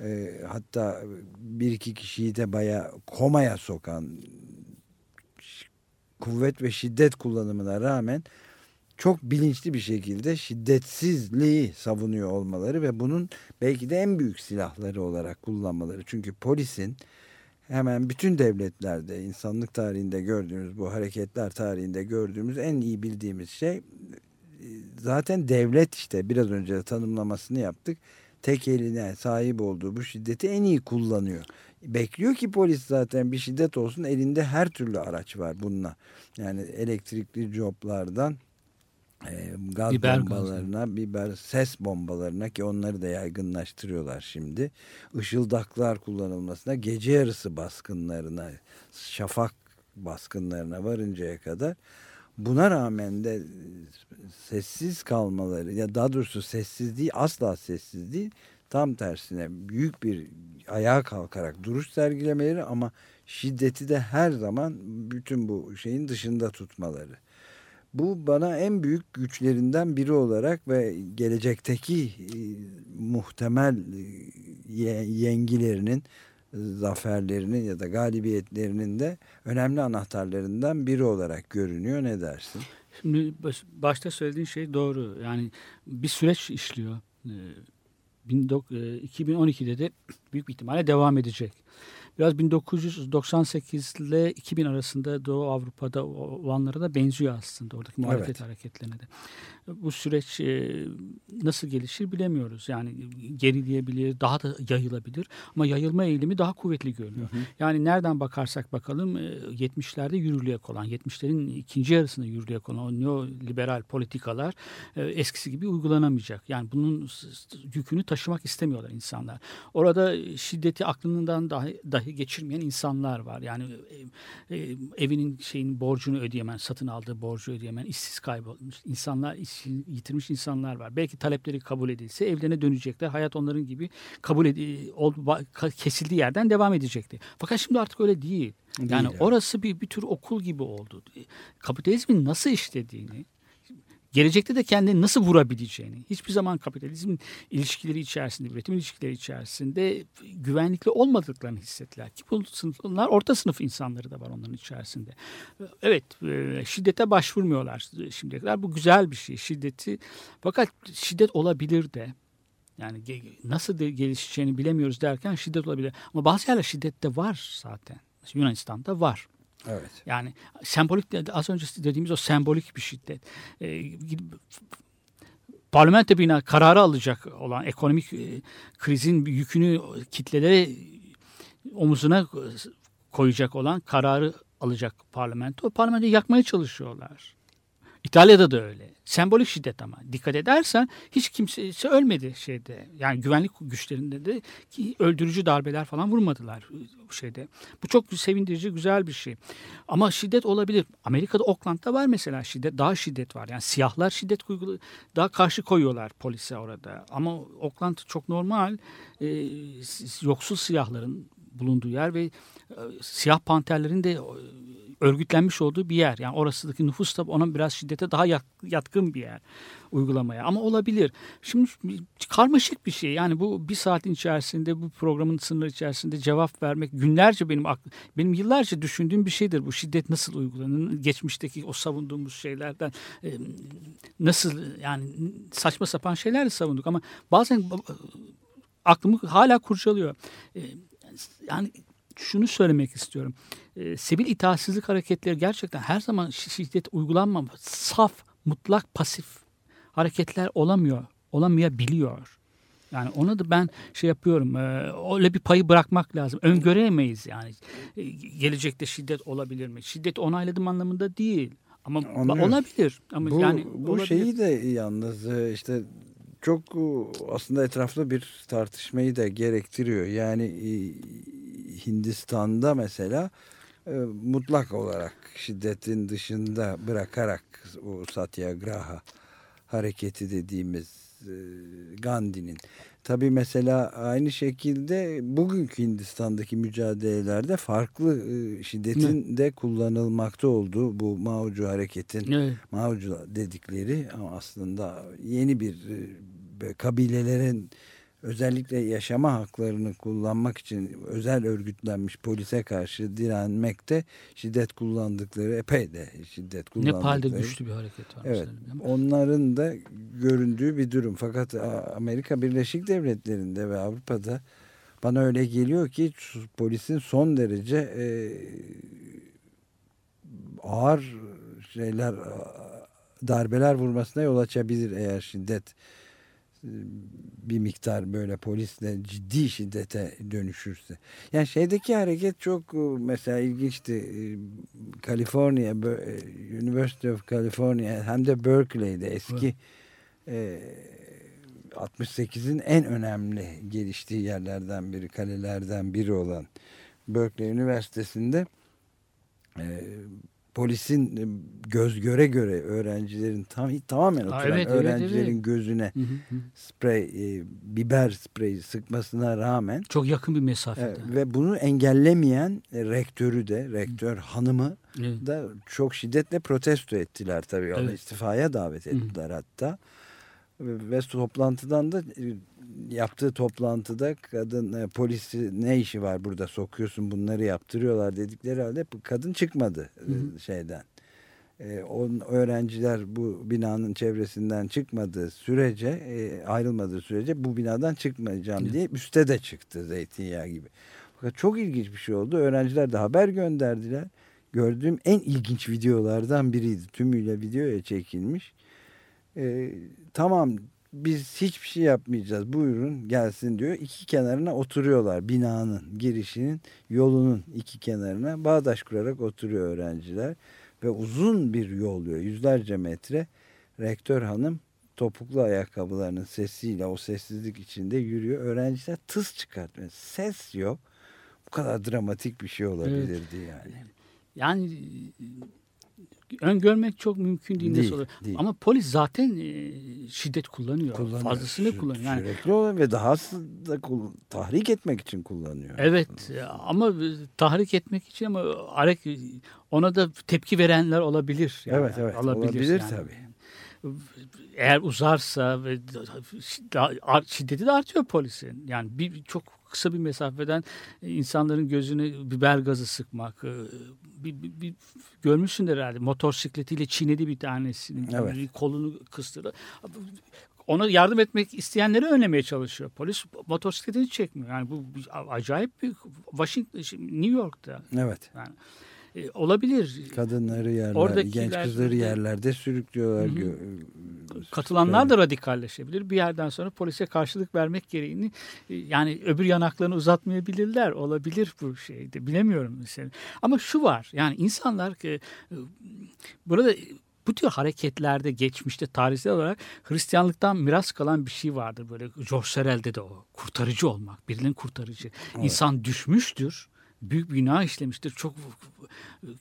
e, hatta bir iki kişiyi de baya komaya sokan kuvvet ve şiddet kullanımına rağmen çok bilinçli bir şekilde şiddetsizliği savunuyor olmaları ve bunun belki de en büyük silahları olarak kullanmaları. Çünkü polisin hemen bütün devletlerde insanlık tarihinde gördüğümüz bu hareketler tarihinde gördüğümüz en iyi bildiğimiz şey zaten devlet işte biraz önce de tanımlamasını yaptık. Tek eline sahip olduğu bu şiddeti en iyi kullanıyor. Bekliyor ki polis zaten bir şiddet olsun elinde her türlü araç var bununla. Yani elektrikli coplardan e, gaz Biber bombalarına, biber ses bombalarına ki onları da yaygınlaştırıyorlar şimdi. Işıldaklar kullanılmasına, gece yarısı baskınlarına, şafak baskınlarına varıncaya kadar buna rağmen de sessiz kalmaları ya daha doğrusu sessiz değil asla sessiz değil tam tersine büyük bir ayağa kalkarak duruş sergilemeleri ama şiddeti de her zaman bütün bu şeyin dışında tutmaları. Bu bana en büyük güçlerinden biri olarak ve gelecekteki e, muhtemel e, yengilerinin zaferlerinin ya da galibiyetlerinin de önemli anahtarlarından biri olarak görünüyor. Ne dersin? Şimdi başta söylediğin şey doğru. Yani bir süreç işliyor. 2012'de de büyük bir ihtimalle devam edecek. Biraz 1998 ile 2000 arasında Doğu Avrupa'da olanlara da benziyor aslında oradaki muhalefet evet. hareketlerine de bu süreç e, nasıl gelişir bilemiyoruz. Yani gerileyebilir, daha da yayılabilir ama yayılma eğilimi daha kuvvetli görünüyor. Hı hı. Yani nereden bakarsak bakalım 70'lerde e, yürürlüğe konan, 70'lerin ikinci yarısında yürürlüğe konan o neoliberal politikalar e, eskisi gibi uygulanamayacak. Yani bunun yükünü taşımak istemiyorlar insanlar. Orada şiddeti aklından dahi, dahi geçirmeyen insanlar var. Yani evinin şeyin borcunu ödeyemen, satın aldığı borcu ödeyemen, işsiz kaybolmuş insanlar işini yitirmiş insanlar var. Belki talepleri kabul edilse evlerine dönecekler. Hayat onların gibi kabul edi, ol, kesildiği yerden devam edecekti. Fakat şimdi artık öyle değil. değil yani ya. orası bir, bir tür okul gibi oldu. Kapitalizmin nasıl işlediğini, gelecekte de kendini nasıl vurabileceğini, hiçbir zaman kapitalizmin ilişkileri içerisinde, üretim ilişkileri içerisinde güvenlikli olmadıklarını hissettiler. Ki bu sınıflar orta sınıf insanları da var onların içerisinde. Evet, e, şiddete başvurmuyorlar şimdiye kadar. Bu güzel bir şey, şiddeti. Fakat şiddet olabilir de. Yani nasıl gelişeceğini bilemiyoruz derken şiddet olabilir. Ama bazı yerler şiddet de var zaten. Yunanistan'da var. Evet. Yani sembolik az önce dediğimiz o sembolik bir şiddet. E, parlamento bina kararı alacak olan ekonomik e, krizin yükünü kitlelere omuzuna koyacak olan kararı alacak parlamento. Parlamentoyu yakmaya çalışıyorlar. İtalya'da da öyle. Sembolik şiddet ama. Dikkat edersen hiç kimse ölmedi şeyde. Yani güvenlik güçlerinde de ki öldürücü darbeler falan vurmadılar şeyde. Bu çok sevindirici, güzel bir şey. Ama şiddet olabilir. Amerika'da Oakland'da var mesela şiddet. Daha şiddet var. Yani siyahlar şiddet uygulu daha karşı koyuyorlar polise orada. Ama Oakland çok normal. E, yoksul siyahların bulunduğu yer ve e, siyah panterlerin de örgütlenmiş olduğu bir yer. Yani orasındaki nüfus da ona biraz şiddete daha yatkın bir yer uygulamaya. Ama olabilir. Şimdi karmaşık bir şey. Yani bu bir saatin içerisinde bu programın sınırı içerisinde cevap vermek günlerce benim benim yıllarca düşündüğüm bir şeydir. Bu şiddet nasıl uygulanır? Geçmişteki o savunduğumuz şeylerden nasıl yani saçma sapan şeylerle savunduk ama bazen aklımı hala kurcalıyor. Yani şunu söylemek istiyorum. E, sivil itaatsizlik hareketleri gerçekten her zaman şiddet uygulanmam. Saf, mutlak, pasif hareketler olamıyor. Olamayabiliyor. Yani ona da ben şey yapıyorum. E, öyle bir payı bırakmak lazım. Öngöremeyiz yani. E, gelecekte şiddet olabilir mi? Şiddet onayladım anlamında değil. Ama Anlıyorum. olabilir. Ama bu, yani bu olabilir. şeyi de yalnız e, işte çok aslında etraflı bir tartışmayı da gerektiriyor. Yani e, Hindistan'da mesela e, mutlak olarak şiddetin dışında bırakarak o satyagraha hareketi dediğimiz e, Gandhi'nin. Tabi mesela aynı şekilde bugünkü Hindistan'daki mücadelelerde farklı e, şiddetin ne? de kullanılmakta olduğu bu Maocu hareketin evet. Maocu dedikleri ama aslında yeni bir e, kabilelerin özellikle yaşama haklarını kullanmak için özel örgütlenmiş polise karşı direnmekte şiddet kullandıkları epey de şiddet kullandıkları. Nepal'de güçlü bir hareket var. Evet. Onların da göründüğü bir durum. Fakat Amerika Birleşik Devletleri'nde ve Avrupa'da bana öyle geliyor ki polisin son derece e, ağır şeyler darbeler vurmasına yol açabilir eğer şiddet bir miktar böyle polisle ciddi şiddete dönüşürse. Yani şeydeki hareket çok e, mesela ilginçti. E, California, e, University of California hem de Berkeley'de eski e, 68'in en önemli geliştiği yerlerden biri, kalelerden biri olan Berkeley Üniversitesi'nde e, polisin e, göz göre göre öğrencilerin tam tamamen oturan evet, evet, öğrencilerin evet. gözüne Hı hı hı. sprey, e, biber spreyi sıkmasına rağmen Çok yakın bir mesafede. e, ve bunu engellemeyen e, rektörü de, rektör hanımı Evet. da çok şiddetle protesto ettiler tabii. Onu Evet. istifaya davet ettiler hatta. Ve toplantıdan da e, yaptığı toplantıda kadın e, polisi ne işi var burada sokuyorsun bunları yaptırıyorlar dedikleri halde kadın çıkmadı e, şeyden. E, on öğrenciler bu binanın çevresinden çıkmadığı sürece e, ayrılmadığı sürece bu binadan çıkmayacağım diye üste de çıktı zeytinyağı gibi. Fakat çok ilginç bir şey oldu. Öğrenciler de haber gönderdiler. Gördüğüm en ilginç videolardan biriydi. Tümüyle videoya çekilmiş. E, tamam biz hiçbir şey yapmayacağız buyurun gelsin diyor. İki kenarına oturuyorlar binanın girişinin yolunun iki kenarına bağdaş kurarak oturuyor öğrenciler. Ve uzun bir yol diyor yüzlerce metre rektör hanım topuklu ayakkabılarının sesiyle o sessizlik içinde yürüyor. Öğrenciler tıs çıkartmıyor. Ses yok. Bu kadar dramatik bir şey olabilirdi yani. Yani e, öngörmek çok mümkün değil. Değil, olur. değil. Ama polis zaten e, şiddet kullanıyor. Kullanıyor. Fazlasını Sü- kullanıyor. Yani Sürekli olan ve dahası da tahrik etmek için kullanıyor. Evet e, ama e, tahrik etmek için ama harek- ona da tepki verenler olabilir. Yani, Evet, evet, olabilir tabii. Eğer uzarsa ve daha- şiddeti de artıyor polisin. Yani bir çok kısa bir mesafeden insanların gözüne biber gazı sıkmak. Bir, bir, bir görmüşsündür herhalde. Motosikletiyle çiğnedi bir tanesini. Evet. bir Kolunu kıstırdı. Ona yardım etmek isteyenleri önlemeye çalışıyor. Polis motosikletini çekmiyor. Yani bu acayip bir Washington, New York'ta. Evet. Yani e, olabilir. Kadınları yerler, Oradakiler- genç kızları yerlerde sürüklüyorlar. Hı Katılanlar da radikalleşebilir. Bir yerden sonra polise karşılık vermek gereğini e, yani öbür yanaklarını uzatmayabilirler. Olabilir bu şeyde. Bilemiyorum mesela. Ama şu var. Yani insanlar e, e, burada bu tür hareketlerde geçmişte tarihsel olarak Hristiyanlıktan miras kalan bir şey vardır. Böyle George Sorel'de de o. Kurtarıcı olmak. Birinin kurtarıcı. İnsan düşmüştür. Büyük bir günah işlemiştir. Çok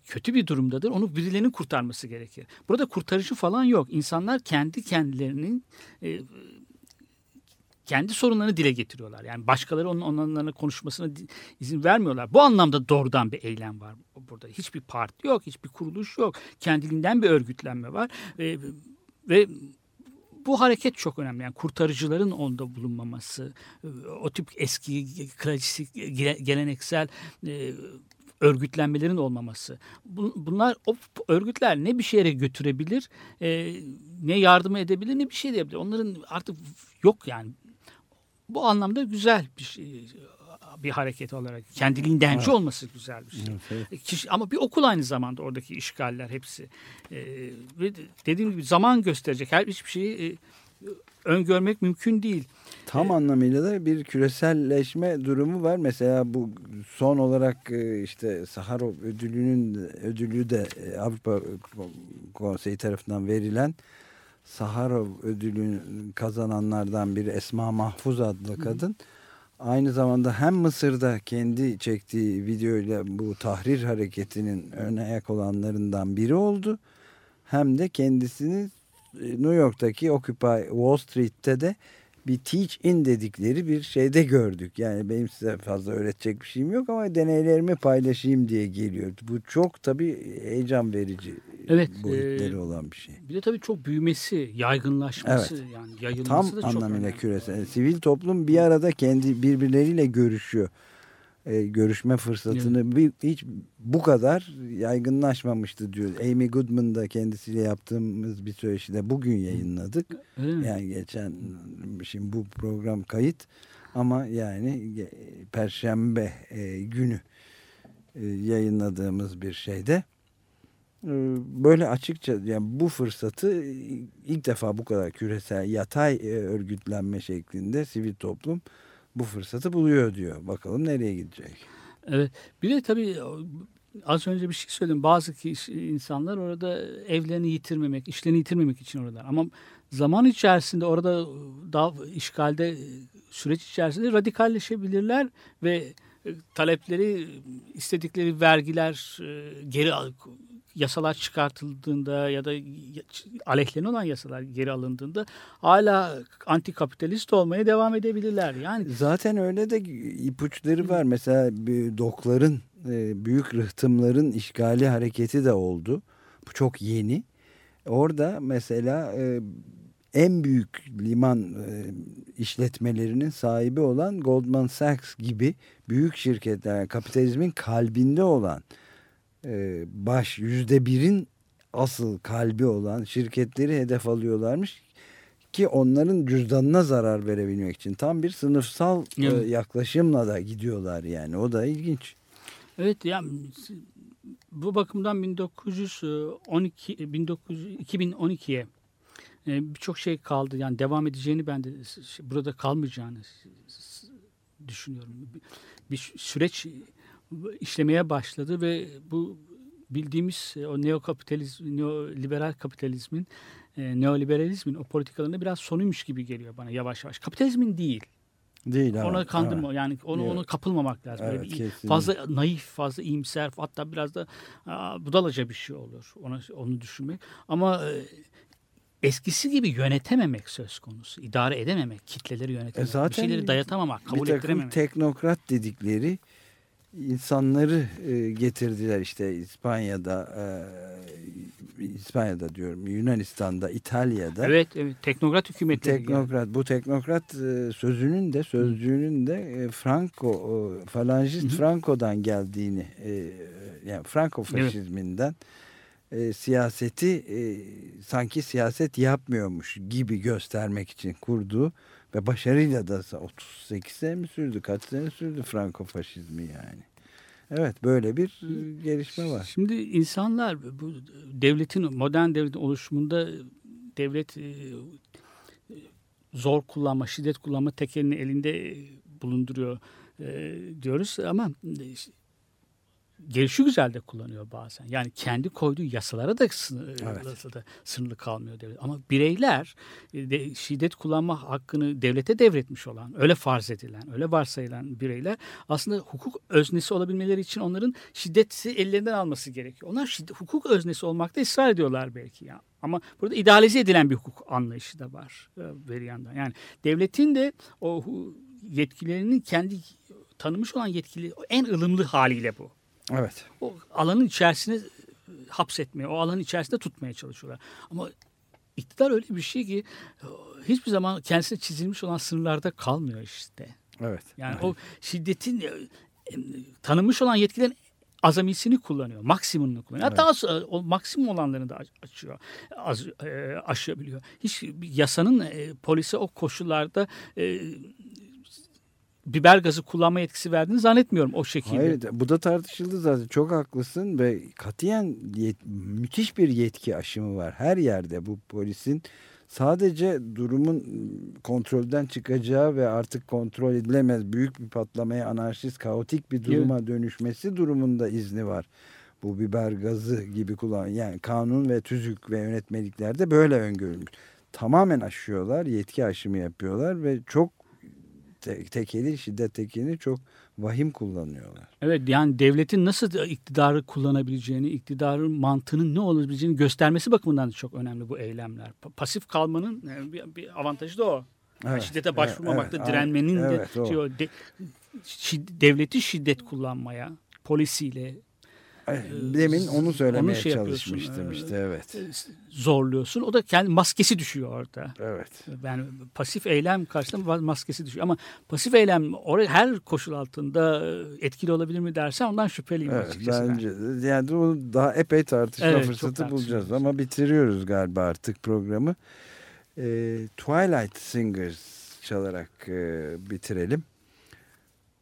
kötü bir durumdadır. Onu birilerinin kurtarması gerekir. Burada kurtarıcı falan yok. İnsanlar kendi kendilerinin e, kendi sorunlarını dile getiriyorlar. Yani başkaları onun onlarla konuşmasına izin vermiyorlar. Bu anlamda doğrudan bir eylem var burada. Hiçbir parti yok, hiçbir kuruluş yok. Kendiliğinden bir örgütlenme var. E, ve bu hareket çok önemli. Yani kurtarıcıların onda bulunmaması, o tip eski klasik gele- geleneksel e, örgütlenmelerin olmaması. Bu- Bunlar o örgütler ne bir şeye götürebilir, e, ne yardım edebilir, ne bir şey de yapabilir. Onların artık yok yani. Bu anlamda güzel bir şey bir hareket olarak kendiliğindenci olması güzel bir şey. E, Kişi, ama bir okul aynı zamanda oradaki işgaller hepsi. E, ve de- dediğim gibi zaman gösterecek. Her hiçbir şeyi e, öngörmek mümkün değil. Tam anlamıyla da bir küreselleşme durumu var. Mesela bu son olarak e, işte Saharov ödülünün ödülü de e, Avrupa Konseyi tarafından verilen Saharov ödülünü kazananlardan biri Esma Mahfuz adlı kadın. Aynı zamanda hem Mısır'da kendi çektiği videoyla bu tahrir hareketinin ön ayak olanlarından biri oldu. Hem de kendisini New York'taki Occupy Wall Street'te de bir teach in dedikleri bir şeyde gördük. Yani benim size fazla öğretecek bir şeyim yok ama deneylerimi paylaşayım diye geliyor. Bu çok tabii heyecan verici Evet, boyutları e, olan bir şey. Bir de tabii çok büyümesi, yaygınlaşması yani yayılması Tam da çok anlamıyla önemli. küresel. Yani sivil toplum bir arada kendi birbirleriyle görüşüyor. E, görüşme fırsatını bir, hiç bu kadar yaygınlaşmamıştı diyor. Amy Goodman da kendisiyle yaptığımız bir söyleşide bugün yayınladık. Mi? Yani geçen şimdi bu program kayıt ama yani Perşembe e, günü e, yayınladığımız bir şeyde e, böyle açıkça yani bu fırsatı ilk defa bu kadar küresel yatay e, örgütlenme şeklinde sivil toplum bu fırsatı buluyor diyor. Bakalım nereye gidecek. Evet. Bir de tabii az önce bir şey söyledim. Bazı insanlar orada evlerini yitirmemek, işlerini yitirmemek için orada. Ama zaman içerisinde orada daha işgalde süreç içerisinde radikalleşebilirler ve talepleri istedikleri vergiler geri yasalar çıkartıldığında ya da aleyhlerine olan yasalar geri alındığında hala antikapitalist olmaya devam edebilirler. Yani zaten öyle de ipuçları var. Mesela dokların e, büyük rıhtımların işgali hareketi de oldu. Bu çok yeni. Orada mesela e, en büyük liman e, işletmelerinin sahibi olan Goldman Sachs gibi büyük şirketler, kapitalizmin kalbinde olan e, baş yüzde birin asıl kalbi olan şirketleri hedef alıyorlarmış ki onların cüzdanına zarar verebilmek için tam bir sınıfsal e, evet. yaklaşımla da gidiyorlar yani o da ilginç. Evet yani bu bakımdan 1912 1900 2012'ye birçok şey kaldı yani devam edeceğini ben de burada kalmayacağını düşünüyorum. Bir süreç işlemeye başladı ve bu bildiğimiz e, o neokapitalizm, neoliberal kapitalizmin, e, neoliberalizmin o politikalarında biraz sonuymuş gibi geliyor bana yavaş yavaş. Kapitalizmin değil. Değil Ona evet, kandırma evet. yani onu evet. onu kapılmamak lazım. Evet, Böyle fazla naif, fazla iyimser hatta biraz da a, budalaca bir şey olur. Ona onu düşünmek. Ama e, eskisi gibi yönetememek söz konusu. İdare edememek, kitleleri yönetememek, e zaten bir şeyleri dayatamamak, kabul bir ettirememek. teknokrat dedikleri insanları e, getirdiler işte İspanya'da e, İspanya'da diyorum Yunanistan'da İtalya'da evet evet teknokrat hükümetleri teknokrat yani. bu teknokrat e, sözünün de sözcüğünün de e, Franco e, falangist Franco'dan geldiğini e, yani Franco faşizminden evet. e, siyaseti e, sanki siyaset yapmıyormuş gibi göstermek için kurduğu ve başarıyla da 38 sene mi sürdü? Kaç sene sürdü Franco faşizmi yani? Evet böyle bir e, gelişme var. Şimdi insanlar bu devletin modern devletin oluşumunda devlet e, zor kullanma, şiddet kullanma tekelini elinde bulunduruyor e, diyoruz ama gelişi güzel de kullanıyor bazen. Yani kendi koyduğu yasalara da, evet. da sınırlı kalmıyor devlet. Ama bireyler e, de, şiddet kullanma hakkını devlete devretmiş olan, öyle farz edilen, öyle varsayılan bireyler aslında hukuk öznesi olabilmeleri için onların şiddeti ellerinden alması gerekiyor. Onlar şiddet, hukuk öznesi olmakta ısrar ediyorlar belki ya. Ama burada idealize edilen bir hukuk anlayışı da var e, bir yandan. Yani devletin de o yetkilerinin kendi tanımış olan yetkili en ılımlı haliyle bu. Evet. O alanın içerisine hapsetmeye, o alanın içerisinde tutmaya çalışıyorlar. Ama iktidar öyle bir şey ki hiçbir zaman kendisine çizilmiş olan sınırlarda kalmıyor işte. Evet. Yani evet. o şiddetin e, tanınmış olan yetkilerin azamisini kullanıyor. Maksimumunu kullanıyor. Evet. Hatta o maksimum olanlarını da açıyor. Az, e, aşabiliyor. Hiç yasanın e, polise o koşullarda e, biber gazı kullanma yetkisi verdiğini zannetmiyorum o şekilde. Hayır bu da tartışıldı zaten çok haklısın ve katiyen yet, müthiş bir yetki aşımı var her yerde bu polisin sadece durumun kontrolden çıkacağı ve artık kontrol edilemez büyük bir patlamaya anarşist kaotik bir duruma evet. dönüşmesi durumunda izni var. Bu biber gazı gibi kullan yani kanun ve tüzük ve yönetmeliklerde böyle öngörülmüş. Tamamen aşıyorlar, yetki aşımı yapıyorlar ve çok te tekeli, şiddet tekelini çok vahim kullanıyorlar. Evet yani devletin nasıl iktidarı kullanabileceğini, iktidarın mantığının ne olabileceğini göstermesi bakımından da çok önemli bu eylemler. Pasif kalmanın e, bir, bir avantajı da o. Evet, Şiddete başvurmamakta evet, direnmenin evet, de, şey, de, şid, devleti şiddet kullanmaya, polisiyle, Demin onu söylemeye onu şey çalışmıştım işte evet. Zorluyorsun. O da kendi maskesi düşüyor orada. Evet. Yani pasif eylem karşısında maskesi düşüyor. Ama pasif eylem oraya her koşul altında etkili olabilir mi dersen ondan şüpheliyim evet, açıkçası. Bence ben. yani onu daha epey tartışma evet, fırsatı bulacağız. Ama bitiriyoruz galiba artık programı. E, Twilight Singers çalarak e, bitirelim.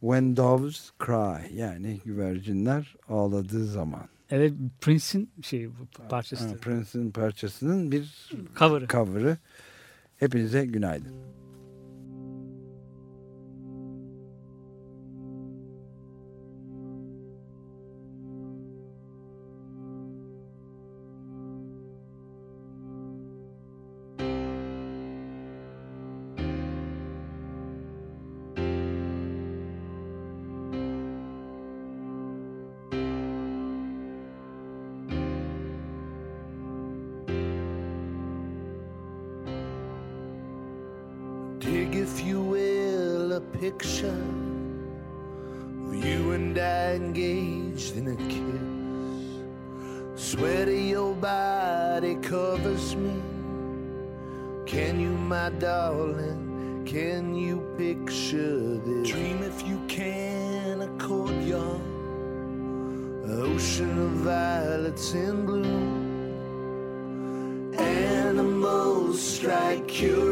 When Doves Cry yani güvercinler ağladığı zaman. Evet Prince'in şey parçası. Prince'in parçasının bir Cover'ı. cover'ı. Hepinize günaydın. Picture of you and I engaged in a kiss. Sweat of your body covers me. Can you, my darling, can you picture this? Dream if you can, a courtyard, an ocean of violets in bloom. Animals strike curious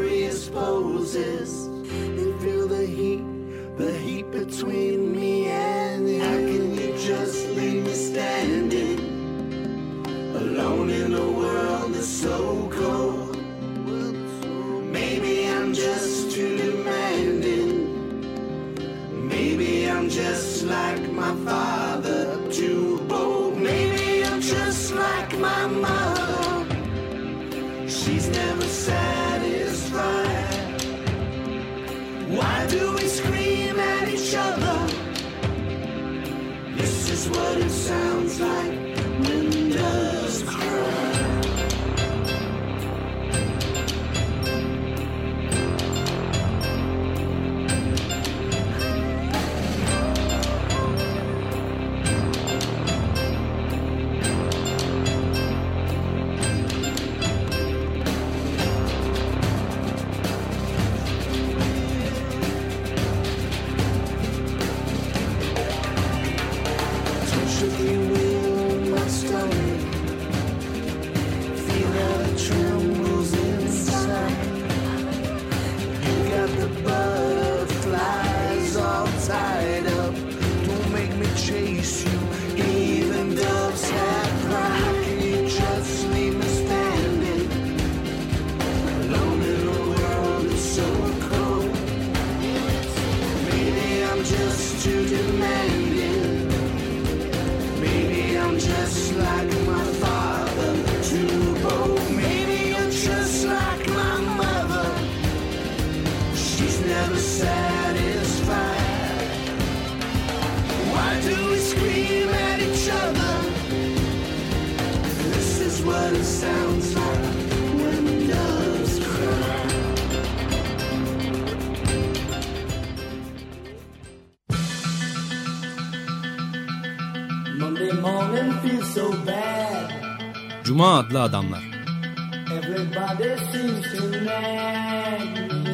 Cuma adlı adamlar.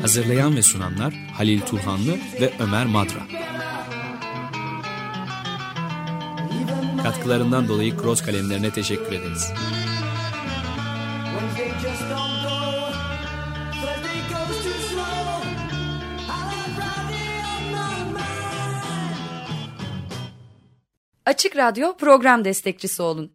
Hazırlayan ve sunanlar Halil Turhanlı ve Ömer Madra. Katkılarından dolayı Cross kalemlerine teşekkür ederiz. Açık Radyo program destekçisi olun.